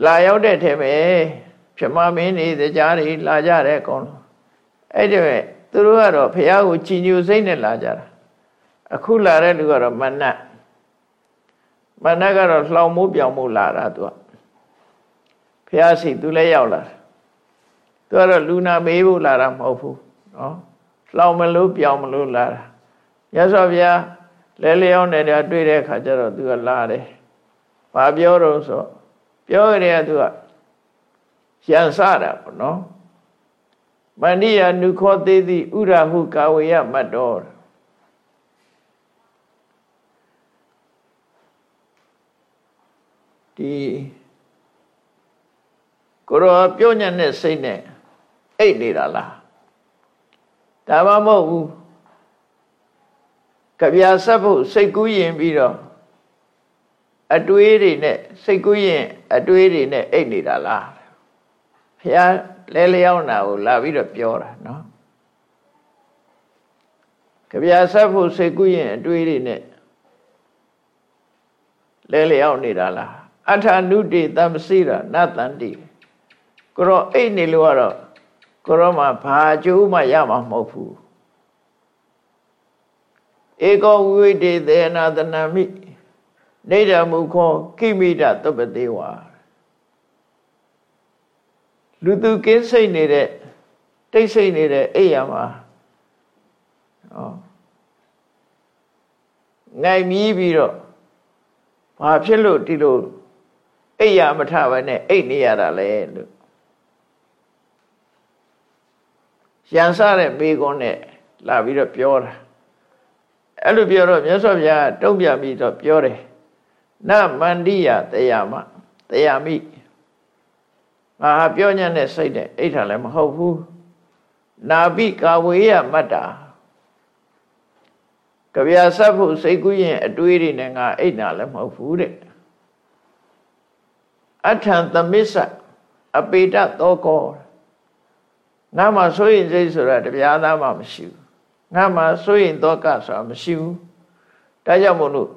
လာရောက်တဲ့ထဲမှာပြမမင်းနေတရားတွေလာကြတယ်အကုန်လုံးအဲ့ဒီမဲ့သူတို့ကတော့ဘုရားကိုကြည်ညိုစိတ်နဲ့လာကြတာအခုလာတဲ့လူကတော့မနတ် မနတ်ကတော့လှောင်မိုးပြောင်မိုးလာတာသူကဘုရားစီသူလည်းရောက်လာသူကတော့လူနာမေးဖို့လာတာမဟုတ်ဘူးနော်လှောင်မလို့ပြောင်မလို့လာတာရသော်ဗျာလဲလျောင်းနေတာတွေ့တဲ့အခါကျတော့သူကလာတယ်ဘာပြောတော့ဆိုပြောကြတဲ့သူကရန်စတာပေါ့နော်မဏိယနုခောသေးသည်ဥရဟုကာဝေယမတ်တော် ဒီကိုရောပြောညံ့တဲ့စိတ်နဲ့အိတ်နေတာလားဒါမှမဟုတ်ဘူးကြပြဆက်ဖို့စိတ်ကူးရင်ပြီးတော့အတွေးတွေနဲ့စိတ်ကူးရင်အတွေးတွေနဲ့အိတ်နေတာလားဘုရားလဲလျောင်းတာကိုလာပြီးတော့ပြောတာနော်ကြပြဆက်ဖို့စိတ်ကူးရင်အတွေးတွေနဲ့လဲလျောင်းနေတာလား အထာနုတေတမ္ပစိရနတန္တိကိုရောအိတ်နေလို့ကတော့ကိုရောမှာဘာအကျိုးမှရမှာမဟုတ်ဘူးဧကောဝိဝိတေသေနာတနာမိနေဓမုခောကိမိတသဗ္ဗတေဝါလူသူကင်းစိတ်နေတဲ့တိတ်ဆိတ်နေတဲ့အိယာမှာဟောငိုင်မြည်ပြီးတော့ဘာဖြစ်လို့ဒီလို အိယာမထဘဲနဲ့အိတ်နေရတာလဲလို့ရန်စတဲ့မိကွန်းနဲ့လာပြီးတော့ပြောတာအဲ့လိုပြောတော့မြတ်စွာဘုရားတုံ့ပြန်ပြီးတော့ပြောတယ်နမန္တိယတရားမတရားမိငါပြောညံ့တဲ့စိတ်နဲ့အိတ်ထာလည်းမဟုတ်ဘူးနာပိကာဝေယမတ္တာကြပြဆက်ဖို့စိတ်ကူးရင်အတွေးတွေနဲ့ငါအိတ်နာလည်းမဟုတ်ဘူးတဲ့ အထံသမစ္ဆအပေတသောကောငါမှဆိုရင်စိတ်ဆိုတာတရားသားမှမရှိဘူးငါမှဆိုရင်သောကဆိုတာမရှိဘူးဒါကြောင့်မို့လို့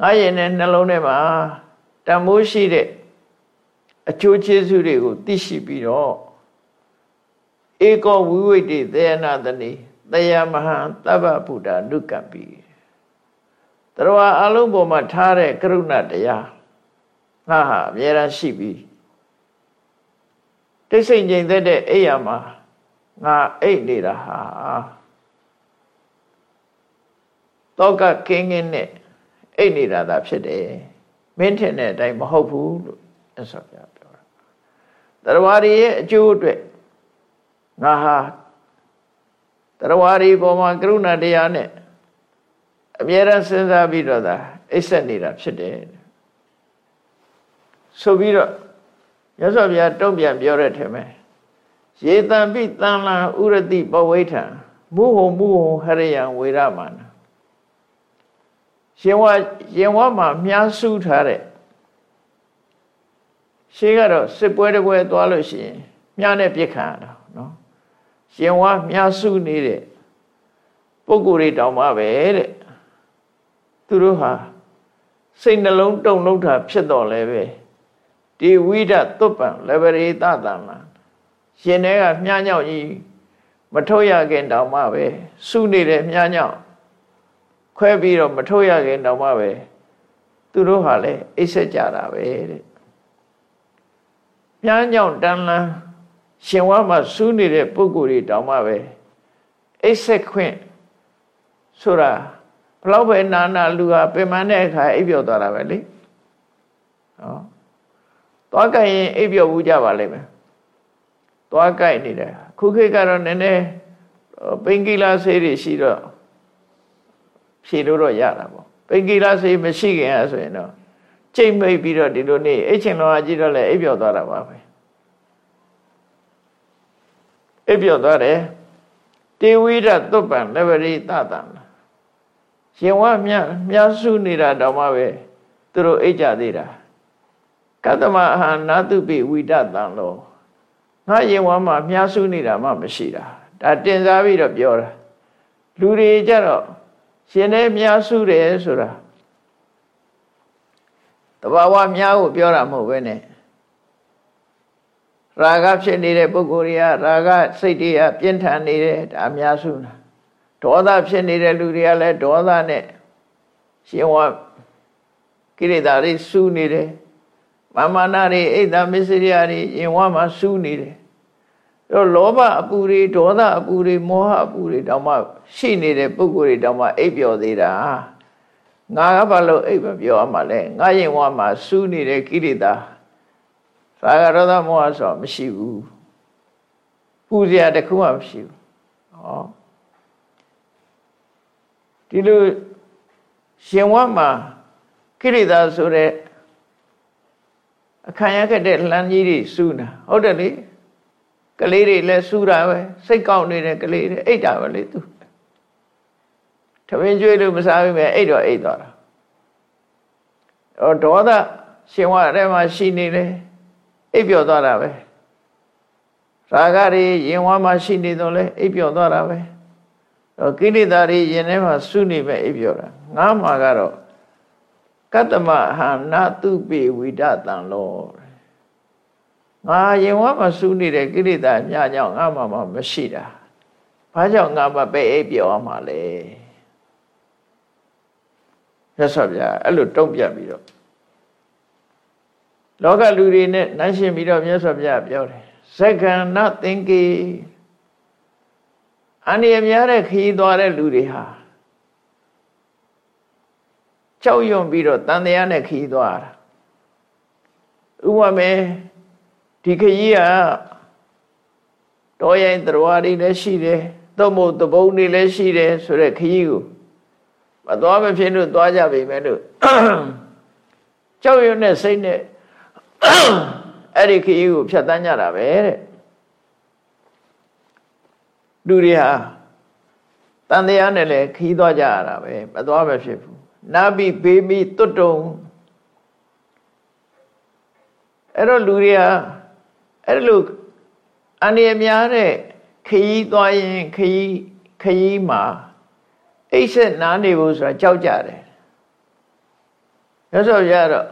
ငါရင်နဲ့နှလုံးထဲမှာတမိုးရှိတဲ့အကျိုးကျေးဇူးတွေကိုသိရှိပြီးတော့ဧကောဝိဝိတေသေယနာတနိတရားမဟံတဗ္ဗဗုဒ္ဓနုကပ္ပိတရဝအလုံးပေါ်မှာထားတဲ့ကရုဏတရား ငါဟာအမြဲတမ်းရှိပြီးတိတ်ဆိတ်ငြိမ်သက်တဲ့အိယာမှာငါအိတ်နေတာဟာတောကကင်းကင်းနဲ့အိတ်နေတာသာဖြစ်တယ်မင်းထင်တဲ့အတိုင်းမဟုတ်ဘူးလို့အဆောပြပြောတာတရားဝါရီရဲ့အကျိုးအတွက်ငါဟာတရားဝါရီပေါ်မှာကရုဏာတရားနဲ့အမြဲတမ်းစဉ်းစားပြီးတော့သာအိပ်ဆက်နေတာဖြစ်တယ် ဆိုပြီးတော့မြတ်စွာဘုရားတုံ့ပြန်ပြောတဲ့ထဲမှာရေတံပိတန်လံဥရတိပဝိထံမုဟုံမုဟုံဟရိယံဝေရမာနရှင်ဝရှင်ဝမှာမြားစုထားတဲ့ရှေးကတော့စစ်ပွဲတပွဲသွားလို့ရှိရင်မြားနဲ့ပြစ်ခံရတာနော်ရှင်ဝမြားစုနေတဲ့ပုဂ္ဂိုလ်တွေတောင်မှပဲတဲ့သူတို့ဟာစိတ်နှလုံးတုန်လှုပ်တာဖြစ်တော်လဲပဲ ဒီဝိဒသုပ္ပံလဘရေတတံမှာရှင်တွေကမြားညောက်ကြီးမထုတ်ရခင်တောင်မှပဲစုနေတဲ့မြားညောက်ခွဲပြီးတော့မထုတ်ရခင်တောင်မှပဲသူတို့ဟာလည်းအိပ်ဆက်ကြတာပဲတဲ့မြားညောက်တန်းလန်းရှင်ဝါမှာစူးနေတဲ့ပုဂ္ဂိုလ်တွေတောင်မှပဲအိပ်ဆက်ခွင့်ဆိုတာဘလောက်ပဲနာနာလူဟာပင်မတဲ့အခါအိပ်ပျော်သွားတာပဲလေဟော သွားကြရင်အိပ်ပျော်ဘူးကြပါလိမ့်မယ်သွားကြိုက်နေတယ်ခုခေတ်ကတော့နည်းနည်းပိန်ကီလာဆေးတွေရှိတော့ဖြေလို့တော့ရတာပေါ့ပိန်ကီလာဆေးမရှိခင်အဲဆိုရင်တော့ကြိတ်မိတ်ပြီးတော့ဒီလိုနေအိတ်ချင်လောကကြည့်တော့လည်းအိပ်ပျော်သွားတာပါပဲအိပ်ပျော်သွားတယ်တေဝိဒသုပ္ပံလဝရိတတံရှင်ဝမြမြစုနေတာတောင်မှပဲသူတို့အိတ်ကြသေးတာ ကတ္တမအဟံနာတုပိဝိဒတံလောငါရင်ဝမှာမြစုနေတာမှမရှိတာဒါတင်စားပြီးတော့ပြောတာလူတွေကြတော့ရှင်နဲ့မြစုတယ်ဆိုတာတဘာဝများကိုပြောတာမဟုတ်ပဲနဲ့ရာဂဖြစ်နေတဲ့ပုဂ္ဂိုလ်တွေကရာဂစိတ်တွေကပြင်းထန်နေတယ်ဒါအများစုလားဒေါသဖြစ်နေတဲ့လူတွေကလည်းဒေါသနဲ့ရှင်ဝကိရိတာတွေစူးနေတယ် မာမနာတွေအိတ်တမစ္စရိယတွေရင်ဝမှာစူးနေတယ်အဲလောဘအပူတွေဒေါသအပူတွေမောဟအပူတွေတောင်မှရှိနေတဲ့ပုဂ္ဂိုလ်တွေတောင်မှအိပ်ပျော်သေးတာငါကဘာလို့အိပ်မပျော်အောင်မလဲငါရင်ဝမှာစူးနေတဲ့ကိရိတာသာဂရောသမောဟဆိုမရှိဘူးပူစရာတခုမှမရှိဘူးဟောဒီလိုရှင်ဝတ်မှာကိရိတာဆိုတဲ့ အခါရခဲ့တဲ့လမ်းကြီးတွေစူးတာဟုတ်တယ်လေကလေးတွေလည်းစူးတာပဲစိတ်ကောက်နေတဲ့ကလေးတွေအိတ်တာပဲလေသူထမင်းကျွေးလို့မစားဘူးပဲအိတ်တော့အိတ်သွားတာဟောဒေါသရှင်ဝတ်ထဲမှာရှိနေတယ်အိပ်ပျော်သွားတာပဲရာဂတွေရင်ဝါမှာရှိနေတော့လဲအိပ်ပျော်သွားတာပဲတော့ကိလေသာတွေရင်ထဲမှာစုနေပဲအိပ်ပျော်တာငါမှာကတော့ ကတ္တမဟာနာတုပိဝိဒတံလောငါရင်ဝါမှာစုနေတဲ့ကိလေသာညကြောင့်ငါမှမမရှိတာဘာကြောင့်ငါမပဲအိပ်ပျော်မှာလဲရသော်ဗျာအဲ့လိုတုံ့ပြန်ပြီးတော့လောကလူတွေနဲ့နှိုင်းရှင်ပြီးတော့မြတ်စွာဘုရားပြောတယ်ဇက္ကဏသင်္ကေအန္တရာယ်များတဲ့ခရီးသွားတဲ့လူတွေဟာ ကြောက်ရွံ့ပြီးတော့တန်တရားနဲ့ခရီးသွားတာဥပမာဒီခရီးကတော်ရင်တော်ရီလည်းရှိတယ်သို့မဟုတ်တပုံတွေလည်းရှိတယ်ဆိုတဲ့ခရီးကိုမသွားမဖြစ်လို့သွားကြပြီမဲ့လို့ကြောက်ရွံ့တဲ့စိတ်နဲ့အဲ့ဒီခရီးကိုဖြတ်တန်းကြတာပဲတဲ့လူတွေဟာတန်တရားနဲ့လည်းခီးသွားကြရတာပဲမသွားမဖြစ်ဘူး နာဘိဘေမိတွတ်တုံအဲ့တော့လူတွေဟာအဲ့လိုအန္တရာယ်များတဲ့ခရီးသွားရင်ခရီးခရီးမှာအိတ်ဆက်နားနေဖို့ဆိုတာကြောက်ကြတယ်ရသော်ရတော့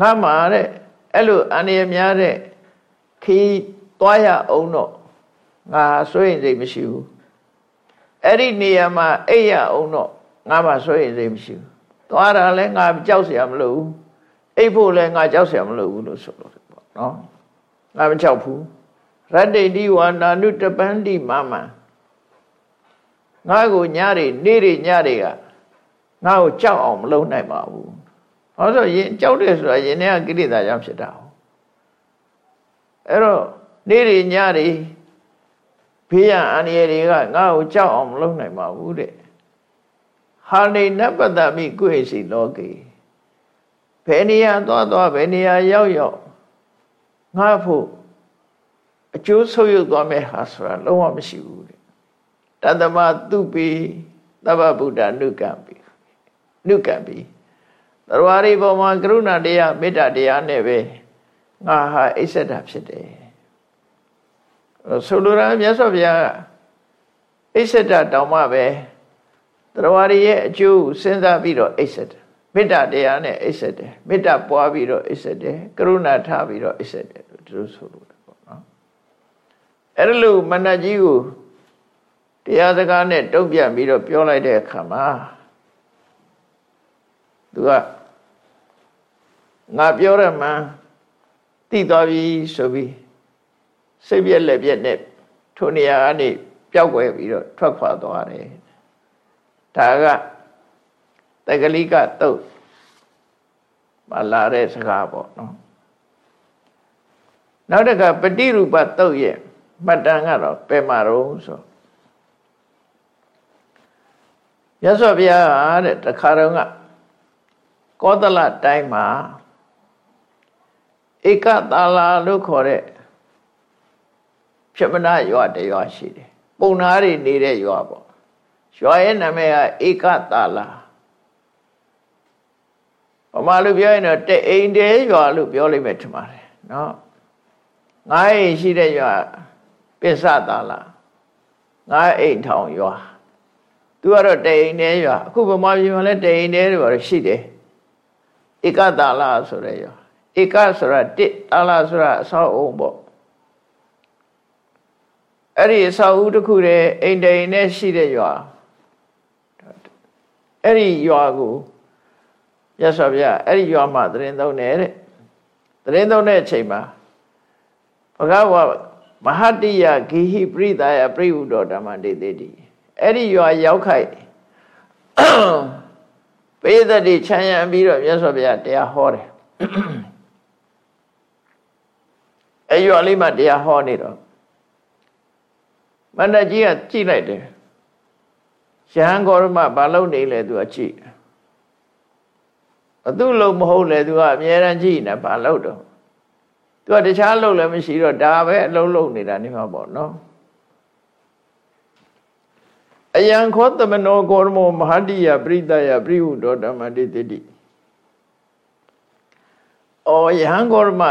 ငါမှာတဲ့အဲ့လိုအန္တရာယ်များတဲ့ခီးသွားရအောင်တော့ငါစိုးရင်စိတ်မရှိဘူးအဲ့ဒီနေရာမှာအိပ်ရအောင်တော့ငါမှစိုးရင်စိတ်မရှိဘူး သွားတာလဲငါကြောက်เสียမလို့ဘူးအိပ်ဖို့လဲငါကြောက်เสียမလို့ဘူးလို့ဆိုလို့ပေါ့နော်ငါမကြောက်ဘူးရတ္တိတိဝါနာနုတပန္တိမမငါ့ကိုညတွေနေ့တွေညတွေကငါ့ကိုကြောက်အောင်မလုပ်နိုင်ပါဘူး။ဘာလို့ဆိုရင်ကြောက်တယ်ဆိုတာရင်ထဲကကိလေသာကြောင့်ဖြစ်တာ။အဲ့တော့နေ့တွေညတွေဘေးရန်အန္တရာယ်တွေကငါ့ကိုကြောက်အောင်မလုပ်နိုင်ပါဘူးတဲ့။ ဟာနေနပတမိကိုယ်စီလောကေဘယ်နေရာသွားသွားဘယ်နေရာရောက်ရောက်ငါဖို့အကျိုးဆုပ်ယုပ်သွားမဲ့ဟာဆိုတာလုံးဝမရှိဘူးတဲ့။တတမသူပိသဗ္ဗဗုဒ္ဓနုကံပိနုကံပိသရဝရီပေါ်မှာကရုဏာတရားမေတ္တာတရားနဲ့ပဲငါဟာအိစ္ဆဒဖြစ်တယ်ဆိုလိုတာမြတ်စွာဘုရားအိစ္ဆဒတောင်မှပဲ သရဝရီရဲ့အကျိုးစဉ်းစားပြီးတော့အိစ္ဆဒမေတ္တာတရားနဲ့အိစ္ဆဒမေတ္တာပွားပြီးတော့အိစ္ဆဒကရုဏာထားပြီးတော့အိစ္ဆဒလို့သူတို့ဆိုလိုတယ်ပေါ့နော်အဲ့ဒါလို့မဏ္ဍကြီးကိုတရားစကားနဲ့တုံ့ပြန်ပြီးတော့ပြောလိုက်တဲ့အခါမှာသူကငါပြောရမှန်းသိသွားပြီဆိုပြီးစိတ်ပြက်လက်ပြက်နဲ့ထိုနေရာကနေပျောက်ွယ်ပြီးတော့ထွက်ခွာသွားတယ် ဒါကတက္ကလိကတုတ်မလာတဲ့စကားပေါ့နော်နောက်တစ်ခါပฏิရူပတုတ်ရဲ့မှတ်တမ်းကတော့ပယ်မာတော့ဆိုရသော်ဘုရားတဲ့တခါတော့ကကောသလတိုင်းမှာဧကတာလာလို့ခေါ်တဲ့ဖြစ်မနာရွာတရွာရှိတယ်ပုံနာတွေနေတဲ့ရွာပေါ့ ရွာရဲ့နာမည်ကဧကတာလာမာလူပြောရင်တော့တအိမ်တဲရွာလို့ပြောလိုက်မယ်ထင်ပါတယ်နော်ငါးအိမ်ရှိတဲ့ရွာပစ္စတာလားငါးအိမ်ထောင်ရွာသူကတော့တအိမ်တဲရွာအခုဗမာပြည်မှာလည်းတအိမ်တဲတွေပါရှိတယ်ဧကတာလာဆိုတဲ့ရွာဧကဆိုတာတစ်တာလာဆိုတာအဆောက်အုံပေါ့အဲ့ဒီအဆောက်အဦတစ်ခုတည်းအိမ်တိန်နဲ့ရှိတဲ့ရွာ အဲ့ဒီရွာကိုရသော်ဗျာအဲ့ဒီရွာမှာသတင်းသုံးနေတဲ့သတင်းသုံးတဲ့အချိန်မှာဘဂဝါမဟာတိယဂိဟိပရိသယပရိဟုတော်ဓမ္မတေတိတိအဲ့ဒီရွာရောက်ခိုက်ပေသတိချမ်းရံပြီးတော့မြတ်စွာဘုရားတရားဟောတယ်အဲ့ရွာလေးမှာတရားဟောနေတော့မန္တကြီးကကြည့်လိုက်တယ် ရဟန်းဂေါရမဘာလုပ်နေလဲသူကကြည့်ဘသူလုံးမဟုတ်လေသူကအမြဲတမ်းကြည့်နေဘာလုပ်တော့သူကတခြားလုပ်လည်းမရှိတော့ဒါပဲအလုံးလုံးနေတာနေမှာပေါ့နော်အယံခောသမနောကောရမောမဟာတိယပရိသယပရိဟုတောဓမ္မတိတိတိအော်ယဟန်ကောရမ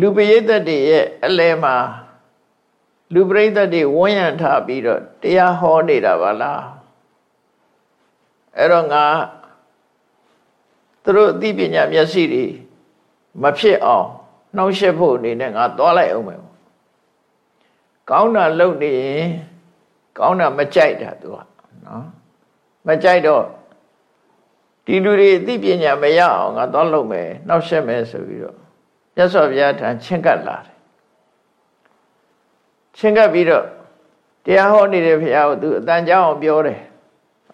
လူပရိသတ်တွေရဲ့အလဲမှာ လူပရိသတ်တွေဝန်းရံထားပြီးတော့တရားဟောနေတာပါလားအဲ့တော့ငါသူတို့အသိပညာမျက်စိတွေမဖြစ်အောင်နှောက်ယှက်ဖို့အနေနဲ့ငါသွားလိုက်အောင်မယ်ကောင်းတာလုပ်နေရင်ကောင်းတာမကြိုက်တာသူကနော်မကြိုက်တော့ဒီလူတွေအသိပညာမရအောင်ငါသွားလုပ်မယ်နှောက်ယှက်မယ်ဆိုပြီးတော့မြတ်စွာဘုရားထံချင်းကပ်လာတယ် ချင်းကပ်ပြီးတော့တရားဟောနေတဲ့ဘုရားကိုသူအတန်ကြောင်းအောင်ပြောတယ်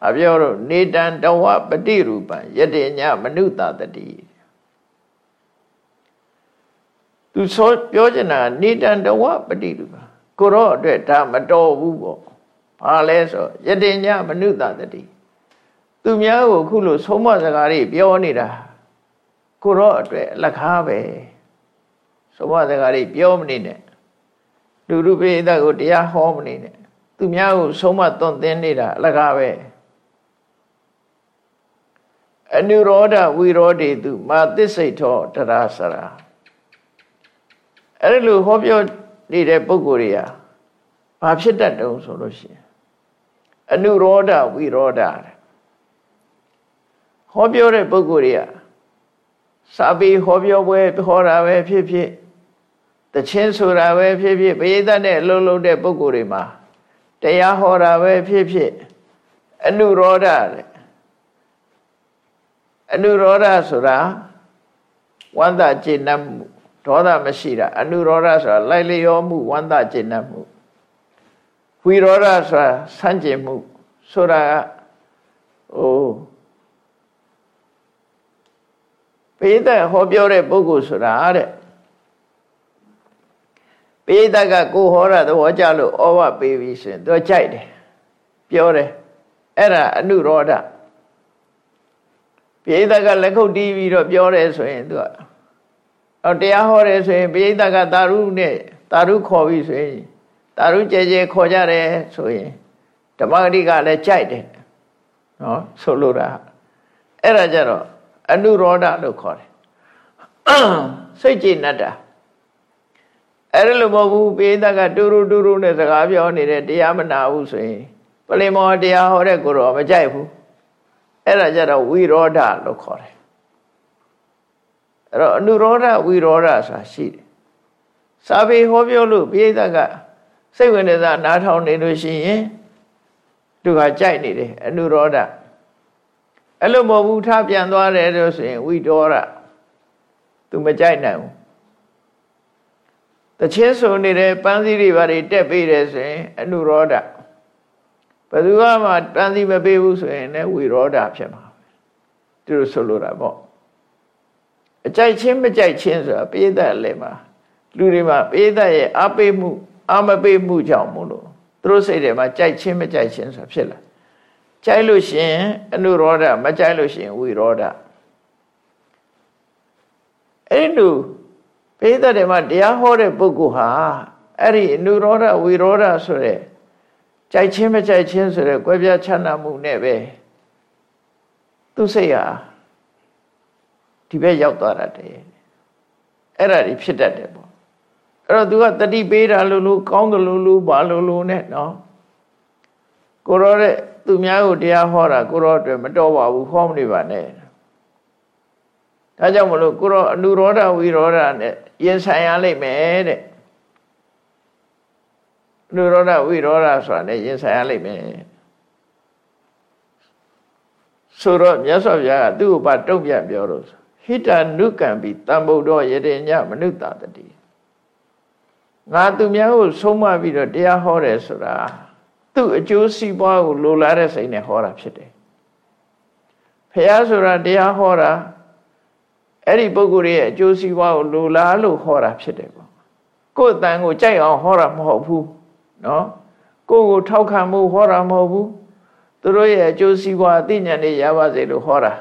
အပြောတော့နေတံတဝပတိရူပံယတေညမနုတတတိသူဆိုပြောချင်တာနေတံတဝပတိရူပံကိုရောအတွက်ဒါမတော်ဘူးပေါ့ဘာလဲဆိုယတေညမနုတတတိသူများကိုခုလိုဆုံးမစကားတွေပြောနေတာကိုရောအတွက်လက်ကားပဲဆုံးမစကားတွေပြောမနေနဲ့ လူလူပိသကိုတရားဟောမနေနဲ့သူများကိုဆုံးမသွန်သင်နေတာအလကားပဲအနုရောဓဝိရောဓေတုမာသစ္စိတ်ထောတရာစရာအဲ့လိုဟောပြောနေတဲ့ပုဂ္ဂိုလ်တွေဟာဘာဖြစ်တတ်တုံးဆိုလို့ရှိရင်အနုရောဓဝိရောဓဟောပြောတဲ့ပုဂ္ဂိုလ်တွေကစာပေဟောပြောပွဲဟောတာပဲဖြစ်ဖြစ် တချင်းဆိုတာပဲဖြစ်ဖြစ်ပရိသတ်နဲ့အလုံးလုံးတဲ့ပုဂ္ဂိုလ်တွေမှာတရားဟောတာပဲဖြစ်ဖြစ်အနုရောဓတဲ့အနုရောဓဆိုတာဝန္တာကျေနပ်မှုဒေါသမရှိတာအနုရောဓဆိုတာလိုက်လျောမှုဝန္တာကျေနပ်မှုဝိရောဓဆိုတာဆန့်ကျင်မှုဆိုတာဟိုပိဋကဟောပြောတဲ့ပုဂ္ဂိုလ်ဆိုတာတဲ့ ပိဋကကိုဟောတာသဘောကျလို့ဩဝပေးပြီဆိုရင်သူကြိုက်တယ်ပြောတယ်အဲ့ဒါအနုရောဓပိဋကလက်ခုပ်တီးပြီးတော့ပြောတယ်ဆိုရင်သူကတရားဟောတယ်ဆိုရင်ပိဋကသာရုနဲ့သာရုခေါ်ပြီးဆိုရင်သာရုကြဲကြဲခေါ်ကြတယ်ဆိုရင်ဓမ္မဂတိကလည်းကြိုက်တယ်နော်ဆိုလိုတာအဲ့ဒါကြတော့အနုရောဓလို့ခေါ်တယ်စိတ်ကြည်နတ်တာ အဲ့ဒါလိုမဟုတ်ဘူးပိဋကတူတူတူတူနဲ့စကားပြောနေတဲ့တရားမနာဘူးဆိုရင်ပလင်မောတရားဟောတဲ့ကိုတော့မကြိုက်ဘူးအဲ့ဒါကြတော့ဝိရောဓလို့ခေါ်တယ်အဲ့တော့အနုရောဓဝိရောဓဆိုတာရှိတယ်စာပေဟောပြောလို့ပိဋကစိတ်ဝင်စားနားထောင်နေလို့ရှိရင်သူကကြိုက်နေတယ်အနုရောဓအဲ့လိုမဟုတ်ဘူးထားပြန်သွားတယ်လို့ဆိုရင်ဝိတောရသူမကြိုက်နိုင်ဘူး တချင်းဆိုနေတဲ့ပန်းစည်းတွေဘာတွေတက်ပေးတယ်ဆိုရင်အနုရောဓဘယ်သူမှပန်းစည်းမပေးဘူးဆိုရင်လည်းဝိရောဓဖြစ်မှာသူတို့ဆိုလိုတာပေါ့အကြိုက်ချင်းမကြိုက်ချင်းဆိုတာပိဋကလည်းမှာလူတွေမှာပိဋကရဲ့အပေးမှုအမပေးမှုကြောင့်မို့လို့သူတို့စိတ်ထဲမှာကြိုက်ချင်းမကြိုက်ချင်းဆိုတာဖြစ်လာကြိုက်လို့ရှိရင်အနုရောဓမကြိုက်လို့ရှိရင်ဝိရောဓအဲ့လို ပိဋကတွေမှာတရားဟောတဲ့ပုဂ္ဂိုလ်ဟာအဲ့ဒီအနုရောဓဝိရောဓဆိုတဲ့ကြိုက်ချင်းမကြိုက်ချင်းဆိုတဲ့ကွဲပြားခြားနာမှုနဲ့ပဲသူစိတ်ဟာဒီဘက်ရောက်သွားတတ်တယ်အဲ့ဒါတွေဖြစ်တတ်တယ်ပေါ့အဲ့တော့ तू ကတတိပေးတာလို့လို့ကောင်းတယ်လို့လို့ဘာလို့လို့နဲ့နော်ကိုရောတဲ့သူများကိုတရားဟောတာကိုရောအတွက်မတော်ပါဘူးဟောမနေပါနဲ့ဒါကြောင့်မလို့ကိုရောအနုရောဓဝိရောဓနဲ့ ရင်ဆိုင်ရလိမ့်မယ်တဲ့နုရောဓဝိရောဓဆိုတာနဲ့ရင်ဆိုင်ရလိမ့်မယ်ဆိုတော့မြတ်စွာဘုရားကသူ့ဘာတုံ့ပြန်ပြောလို့ဟိတနုကံပိတံဗုဒ္ဓယတိညမနုဿတတိငါသူများကိုဆုံးမပြီးတော့တရားဟောတယ်ဆိုတာသူ့အကျိုးစီးပွားကိုလိုလားတဲ့စိတ်နဲ့ဟောတာဖြစ်တယ်ဖះဆိုတာတရားဟောတာ အဲ့ဒီပုဂ္ဂိုလ်ရဲ့အကျိုးစီးပွားကိုလိုလားလို့ဟောတာဖြစ်တယ်ပေါ့ကိုယ်တန်ကိုကြိုက်အောင်ဟောတာမဟုတ်ဘူးနော်ကိုယ်ကိုထောက်ခံမှုဟောတာမဟုတ်ဘူးသူတို့ရဲ့အကျိုးစီးပွားအသိဉာဏ်တွေရပါစေလို့ဟောတာ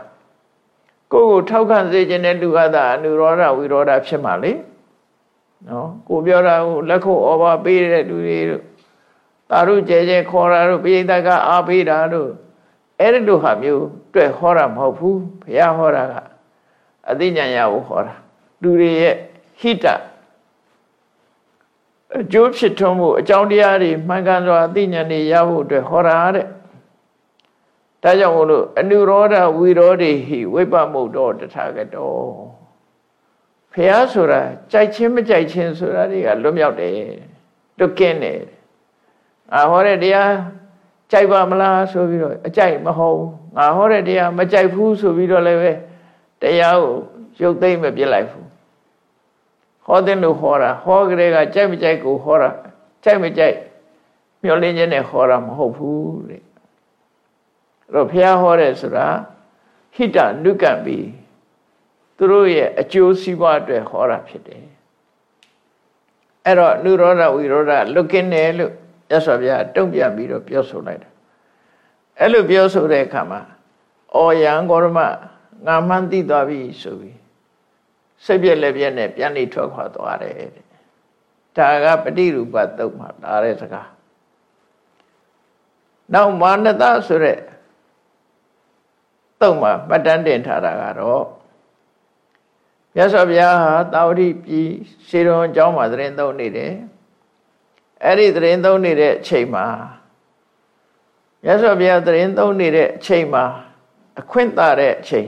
ကိုယ်ကိုထောက်ခံစေခြင်းတဲ့လူကသာအနုရောဓဝိရောဓဖြစ်မှာလေနော်ကိုပြောတာကိုလက်ခုပ်ဩဘာပေးတဲ့လူတွေတို့တာရုကျဲကျဲခေါ်တာတို့ပိဋကကအားပေးတာတို့အဲ့ဒီလိုဟာမျိုးတွေ့ဟောတာမဟုတ်ဘူးဘုရားဟောတာက အသိဉာဏ်ရဖို့ဟောတာလူတွေရဲ့ဟိတအကျိုးဖြစ်ထွန်းမှုအကြောင်းတရားတွေမှန်ကန်စွာအသိဉာဏ်တွေရဖို့အတွက်ဟောတာတဲ့ဒါကြောင့်မို့လို့အနုရောဓဝိရောဓိဟိဝိပမုတ်တော်တထာဂတောဖះဆိုတာကြိုက်ချင်းမကြိုက်ချင်းဆိုတာတွေကလွတ်မြောက်တယ်လွတ်ကင်းတယ်ငါဟောတဲ့တရားကြိုက်ပါမလားဆိုပြီးတော့အကြိုက်မဟုတ်ငါဟောတဲ့တရားမကြိုက်ဘူးဆိုပြီးတော့လည်းပဲ တရားကိုရုပ်သိမ့်မပြစ်လိုက်ဘူးဟောတဲ့လို့ဟောတာဟောကြတဲ့ကကြိုက်မကြိုက်ကိုဟောတာကြိုက်မကြိုက်မျောလင်းခြင်းနဲ့ဟောတာမဟုတ်ဘူးတဲ့အဲ့တော့ဘုရားဟောတဲ့ဆိုတာဟိတနုကံပြီးသူတို့ရဲ့အကျိုးစီးပွားအတွက်ဟောတာဖြစ်တယ်အဲ့တော့နုရောဓဝိရောဓလွတ်ကင်းတယ်လို့ရသော်ဗျာတုံ့ပြန်ပြီးတော့ပြောဆိုလိုက်တယ်အဲ့လိုပြောဆိုတဲ့အခါမှာအော်ယံကောရမ ငါမှန်းသိသွားပြီဆိုပြီးစိတ်ပြက်လက်ပြက်နဲ့ပြန်နေထွက်ခွာသွားတယ်တဲ့ဒါကပฏิရူပသုတ်မှာဒါတဲ့စကားနောက်မာနတဆိုတဲ့သုတ်မှာပတ်တန်းတင်ထားတာကတော့မြတ်စွာဘုရားဟာတာဝတိပြည်ရှေတော်အကြောင်းမှာသတင်းသုံးနေတယ်အဲ့ဒီသတင်းသုံးနေတဲ့အချိန်မှာမြတ်စွာဘုရားသတင်းသုံးနေတဲ့အချိန်မှာအခွင့်တာတဲ့အချိန်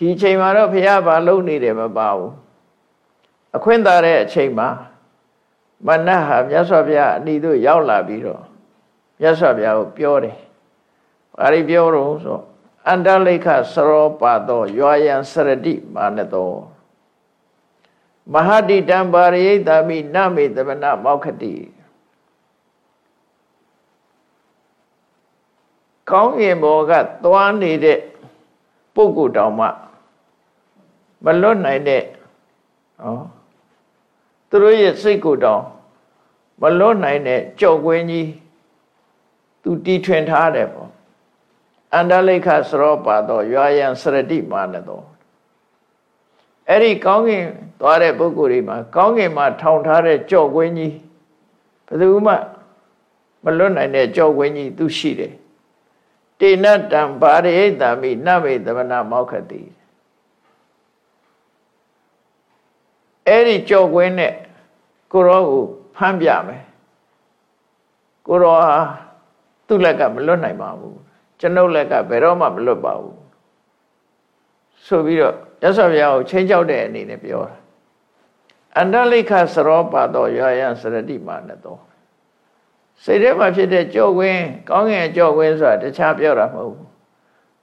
ဒီအချိန်မှာတော့ဘုရားဘာလုပ်နေတယ်မပါဘူးအခွင့်တာတဲ့အချိန်မှာမနတ်ဟာမြတ်စွာဘုရားအနီတို့ရောက်လာပြီးတော့မြတ်စွာဘုရားကိုပြောတယ်ဘာတွေပြောတော့ဆိုအန္တလိခစရောပါသောရွာယံစရတိမာနတောမဟာတိတံပါရိတာမိနမေတမနာမောက္ခတိကောင်းကင်ဘောကသွားနေတဲ့ပုဂ္ဂိုလ်တောင်မှ မလွတ်နိုင်တဲ့ဟောသူတို့ရဲ့စိတ်ကိုယ်တောင်မလွတ်နိုင်တဲ့ကြောက်ကွင်းကြီးသူတီထွင်ထားတယ်ပေါ့အန္တလိခစရောပါတော့ရွာယံစရတိမာနတော်အဲ့ဒီကောင်းကင်သွားတဲ့ပုဂ္ဂိုလ်တွေမှာကောင်းကင်မှာထောင်ထားတဲ့ကြော့ကွင်းကြီးဘယ်သူမှမလွတ်နိုင်တဲ့ကြော့ကွင်းကြီးသူရှိတယ်တေနတံဘာရိတံမိနမေသမနာမောက္ခတိ အဲ့ဒီကြော့ကွင်းနဲ့ကိုရောကိုဖမ်းပြမယ်ကိုရောဟာသူ့လက်ကမလွတ်နိုင်ပါဘူးကျွန်ုပ်လက်ကဘယ်တော့မှမလွတ်ပါဘူးဆိုပြီးတော့ရသော်ဘုရားကိုချင်းကြောက်တဲ့အနေနဲ့ပြောတာအန္တလိခစရောပါတော်ရွာယံစရတိမာနတော်စိတ်ထဲမှာဖြစ်တဲ့ကြော့ကွင်းကောင်းငင်ကြော့ကွင်းဆိုတာတခြားပြောတာမဟုတ်ဘူး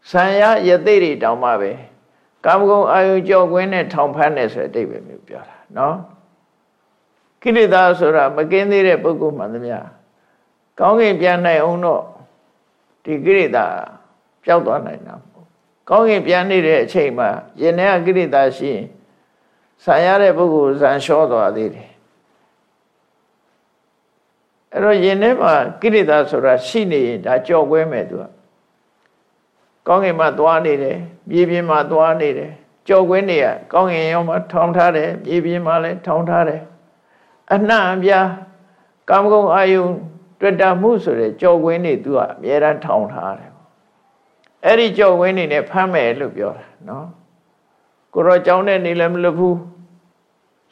ဆံရယသိတွေတောင်မှပဲ ကာမဂုဏ်အာယုကြော့ကွင်းနဲ့ထောင်ဖမ်းတယ်ဆိုတဲ့အတိတ်ပဲမျိုးပြောတာနော်ကိလေသာဆိုတာမကင်းသေးတဲ့ပုဂ္ဂိုလ်မှန်သမျှကောင်းကင်ပြန်နိုင်အောင်တော့ဒီကိလေသာပျောက်သွားနိုင်တာကောင်းကင်ပြန်နေတဲ့အချိန်မှာယင်ထဲကကိလေသာရှိရင်ဆံရတဲ့ပုဂ္ဂိုလ်ဇန်လျှောသွားသေးတယ်အဲ့တော့ယင်ထဲမှာကိလေသာဆိုတာရှိနေရင်ဒါကြော်ကွဲမယ်သူက ကောင်းကင်မှာသွားနေတယ်မြေပြင်မှာသွားနေတယ်ကြော်ကွင်းတွေကကောင်းကင်ရောမှာထောင်ထားတယ်မြေပြင်မှာလည်းထောင်ထားတယ်အနှံ့အပြားကာမဂုဏ်အာယုတွေ့တာမှုဆိုတဲ့ကြော်ကွင်းတွေသူကအများအားထောင်ထားတယ်အဲ့ဒီကြော်ဝင်းနေနဲ့ဖမ်းမယ်လို့ပြောတာနော်ကိုရောကြောင်းတဲ့နေလည်းမလွတ်ဘူး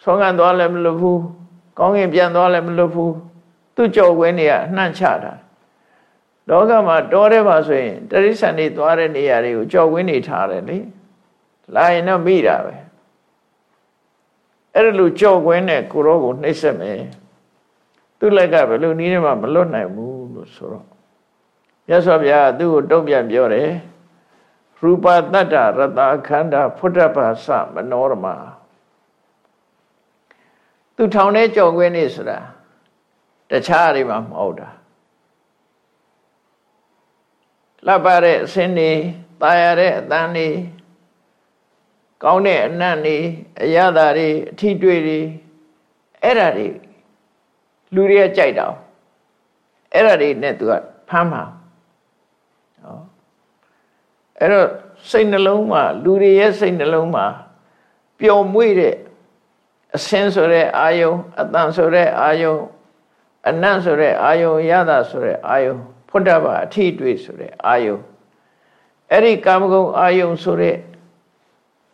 ဆောင်းကန်သွားလည်းမလွတ်ဘူးကောင်းကင်ပြန်သွားလည်းမလွတ်ဘူးသူ့ကြော်ခွင်းတွေကအနှံ့ချတာ လောကမှာတောထဲမှာဆိုရင်တရိစ္ဆာန်တွေသွားတဲ့နေရာတွေကိုကြော်ခွင်းတွေထားတယ်လေလာရင်တော့မိတာပဲအဲ့ဒါလိုကြော်ခွင်းနဲ့ကိုရောကိုနှိမ့်ဆက်မယ်သူ့လက်ကဘယ်လိုနည်းနဲ့မှမလွတ်နိုင်ဘူးလို့ဆိုတော့မြတ်စွာဘုရားသူ့ကိုတုံ့ပြန်ပြောတယ်ရူပတ္တရတခန္ဓာဖုဒ္ဓဘာသမနောရမသူထောင်ထဲကြော်ခွင်းနေဆိုတာတခြားတွေမှာမဟုတ်တာ လှပတဲ့အစင်းတွေပါရတဲ့အတန်းတွေကောင်းတဲ့အနံ့တွေအရသာတွေအထီးတွေ့တွေအဲ့ဒါတွေလူတွေကကြိုက်တာအဲ့ဒါတွေနဲ့သူကဖမ်းမှာနော်အဲ့တော့စိတ်နှလုံးမှာလူတွေရဲ့စိတ်နှလုံးမှာပျော်မွေ့တဲ့အစင်းဆိုတဲ့အာယုံအတန်ဆိုတဲ့အာယုံအနံ့ဆိုတဲ့အာယုံရတာဆိုတဲ့အာယုံ ဖုဒ္ဓဘာအထီးတွေ့ဆိုတဲ့အာယုံအဲ့ဒီကာမဂုဏ်အာယုံဆိုတဲ့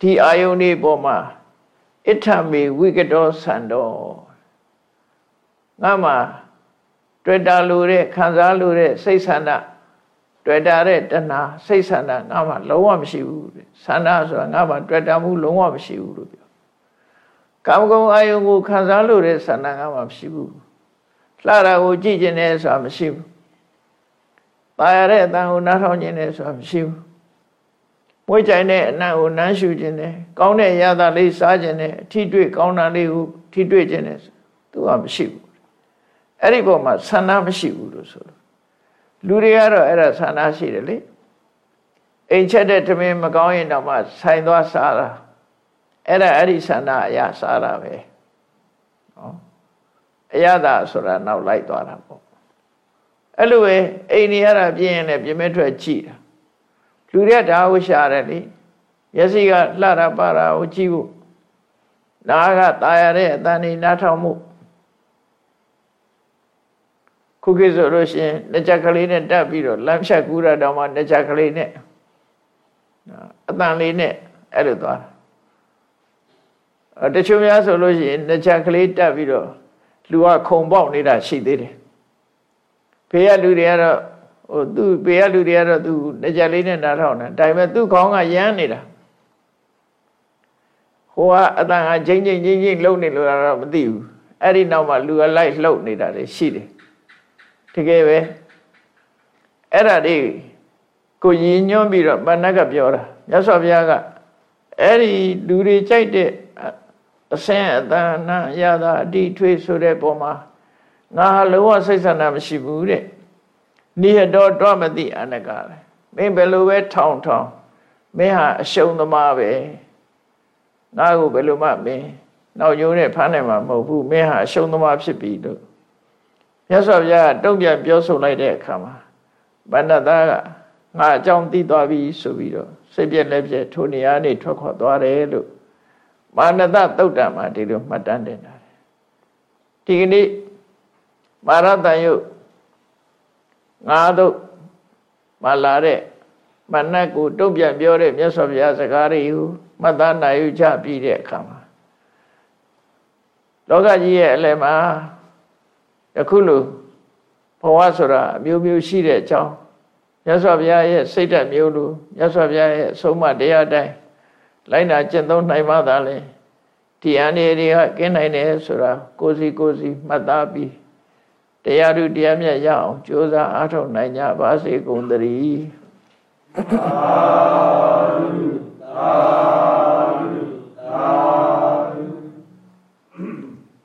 ဒီအာယုန်ဒီပေါ်မှာအဋ္ဌမေဝိကတောဆန္တောငါမှာတွေ့တာလို့တဲ့ခံစားလို့တဲ့စိတ်ဆန္ဒတွေ့တာတဲ့တဏှာစိတ်ဆန္ဒငါမှာလုံးဝမရှိဘူးဆန္ဒဆိုတာငါမှာတွေ့တာမှုလုံးဝမရှိဘူးလို့ပြောကာမဂုဏ်အာယုန်ကိုခံစားလို့တဲ့ဆန္ဒငါမှာမရှိဘူးလှတာကိုကြည့်ကျင်တယ်ဆိုတာမရှိဘူး။ ပါရတဲ့အတန်ကိုနားထောင်ခြင်းနဲ့ဆိုတာမရှိဘူးမွေးကြိုင်တဲ့အနံ့ကိုနမ်းရှူခြင်းနဲ့ကောင်းတဲ့ရတာလေးစားခြင်းနဲ့ထိတွေ့ကောင်းတာလေးကိုထိတွေ့ခြင်းနဲ့သူကမရှိဘူးအဲ့ဒီပုံမှာဆန္ဒမရှိဘူးလို့ဆိုလို့လူတွေကတော့အဲ့ဒါဆန္ဒရှိတယ်လေအိမ်ချက်တဲ့တမင်မကောင်းရင်တော့မှဆိုင်သွားစားတာအဲ့ဒါအဲ့ဒီဆန္ဒအရာစားတာပဲနော်အရသာဆိုတာနောက်လိုက်သွားတာပေါ့ အဲ့လိုပဲအိမ်နေရတာပြင်းရင်လည်းပြမဲထွက်ကြည့်တာလူတွေကဒါကိုရှာတယ်လေမျက်စိကလှတာပါတာကိုကြည့်ဖို့နားကตายရတဲ့အတန်နေနားထောင်မှုခုခေတ်ဆိုလို့ရှိရင်လက်ချက်ကလေးနဲ့တက်ပြီးတော့လမ်းဖြတ်ကူးရတော့မှလက်ချက်ကလေးနဲ့အတန်လေးနဲ့အဲ့လိုသွားတာတချို့များဆိုလို့ရှိရင်လက်ချက်ကလေးတက်ပြီးတော့လူကခုံပေါက်နေတာရှိသေးတယ် ဖေးရလူတွေကတော့ဟိုသူ့ပေရလူတွေကတော့သူလက်ချက်လေးနဲ့နားထောင်တယ်ဒါပေမဲ့သူ့ခေါင်းကရမ်းနေတာဟိုကအတန်ကချင်းချင်းချင်းချင်းလှုပ်နေလို့တော့မသိဘူးအဲ့ဒီနောက်မှာလူကလိုက်လှုပ်နေတာတွေရှိတယ်တကယ်ပဲအဲ့ဒါတွေကိုရည်ညွှန်းပြီးတော့မနက်ကပြောတာမြတ်စွာဘုရားကအဲ့ဒီလူတွေကြိုက်တဲ့အစင်အတန်နာရတာအတိထွေးဆိုတဲ့ပုံမှာ ငါလုံးဝစိတ်ဆန္ဒမရှိဘူးတဲ့နိဟတောတော့မသိအနကလေမင်းဘယ်လိုပဲထောင်ထောင်မင်းဟာအရှုံးသမားပဲငါ့ကိုဘယ်လိုမှမင်းနောက်ကျိုးနဲ့ဖမ်းနိုင်မှာမဟုတ်ဘူးမင်းဟာအရှုံးသမားဖြစ်ပြီလို့မြတ်စွာဘုရားတုံ့ပြန်ပြောဆိုလိုက်တဲ့အခါမှာဗန္ဒသားကငါအကြောင်းသိသွားပြီဆိုပြီးတော့စိတ်ပြက်လက်ပြက်ထိုနေရာနေထွက်ခွာသွားတယ်လို့မာနတသုတ်တံမှာဒီလိုမှတ်တမ်းတင်တာဒီကနေ့ မာရတန်ယုတ်ငါတို့မလာတဲ့မနတ်ကိုတုံ့ပြန်ပြောတဲ့မြတ်စွာဘုရားစကားတွေကိုမှတ်သားနိုင်ယူချပြီးတဲ့အခါမှာလောကကြီးရဲ့အလယ်မှာယခုလိုဘဝဆိုတာအမျိုးမျိုးရှိတဲ့အကြောင်းမြတ်စွာဘုရားရဲ့စိတ်ဓာတ်မျိုးလိုမြတ်စွာဘုရားရဲ့အဆုံးအမတရားတိုင်းလိုက်နာကျင့်သုံးနိုင်မှသာလေဒီအနေတွေကကင်းနိုင်တယ်ဆိုတာကိုစီကိုစီမှတ်သားပြီး တရားထုတရားမြတ်ရအောင်ကြိုးစားအားထုတ်နိုင်ကြပါစေကုန်သတည်းသာဓုသာ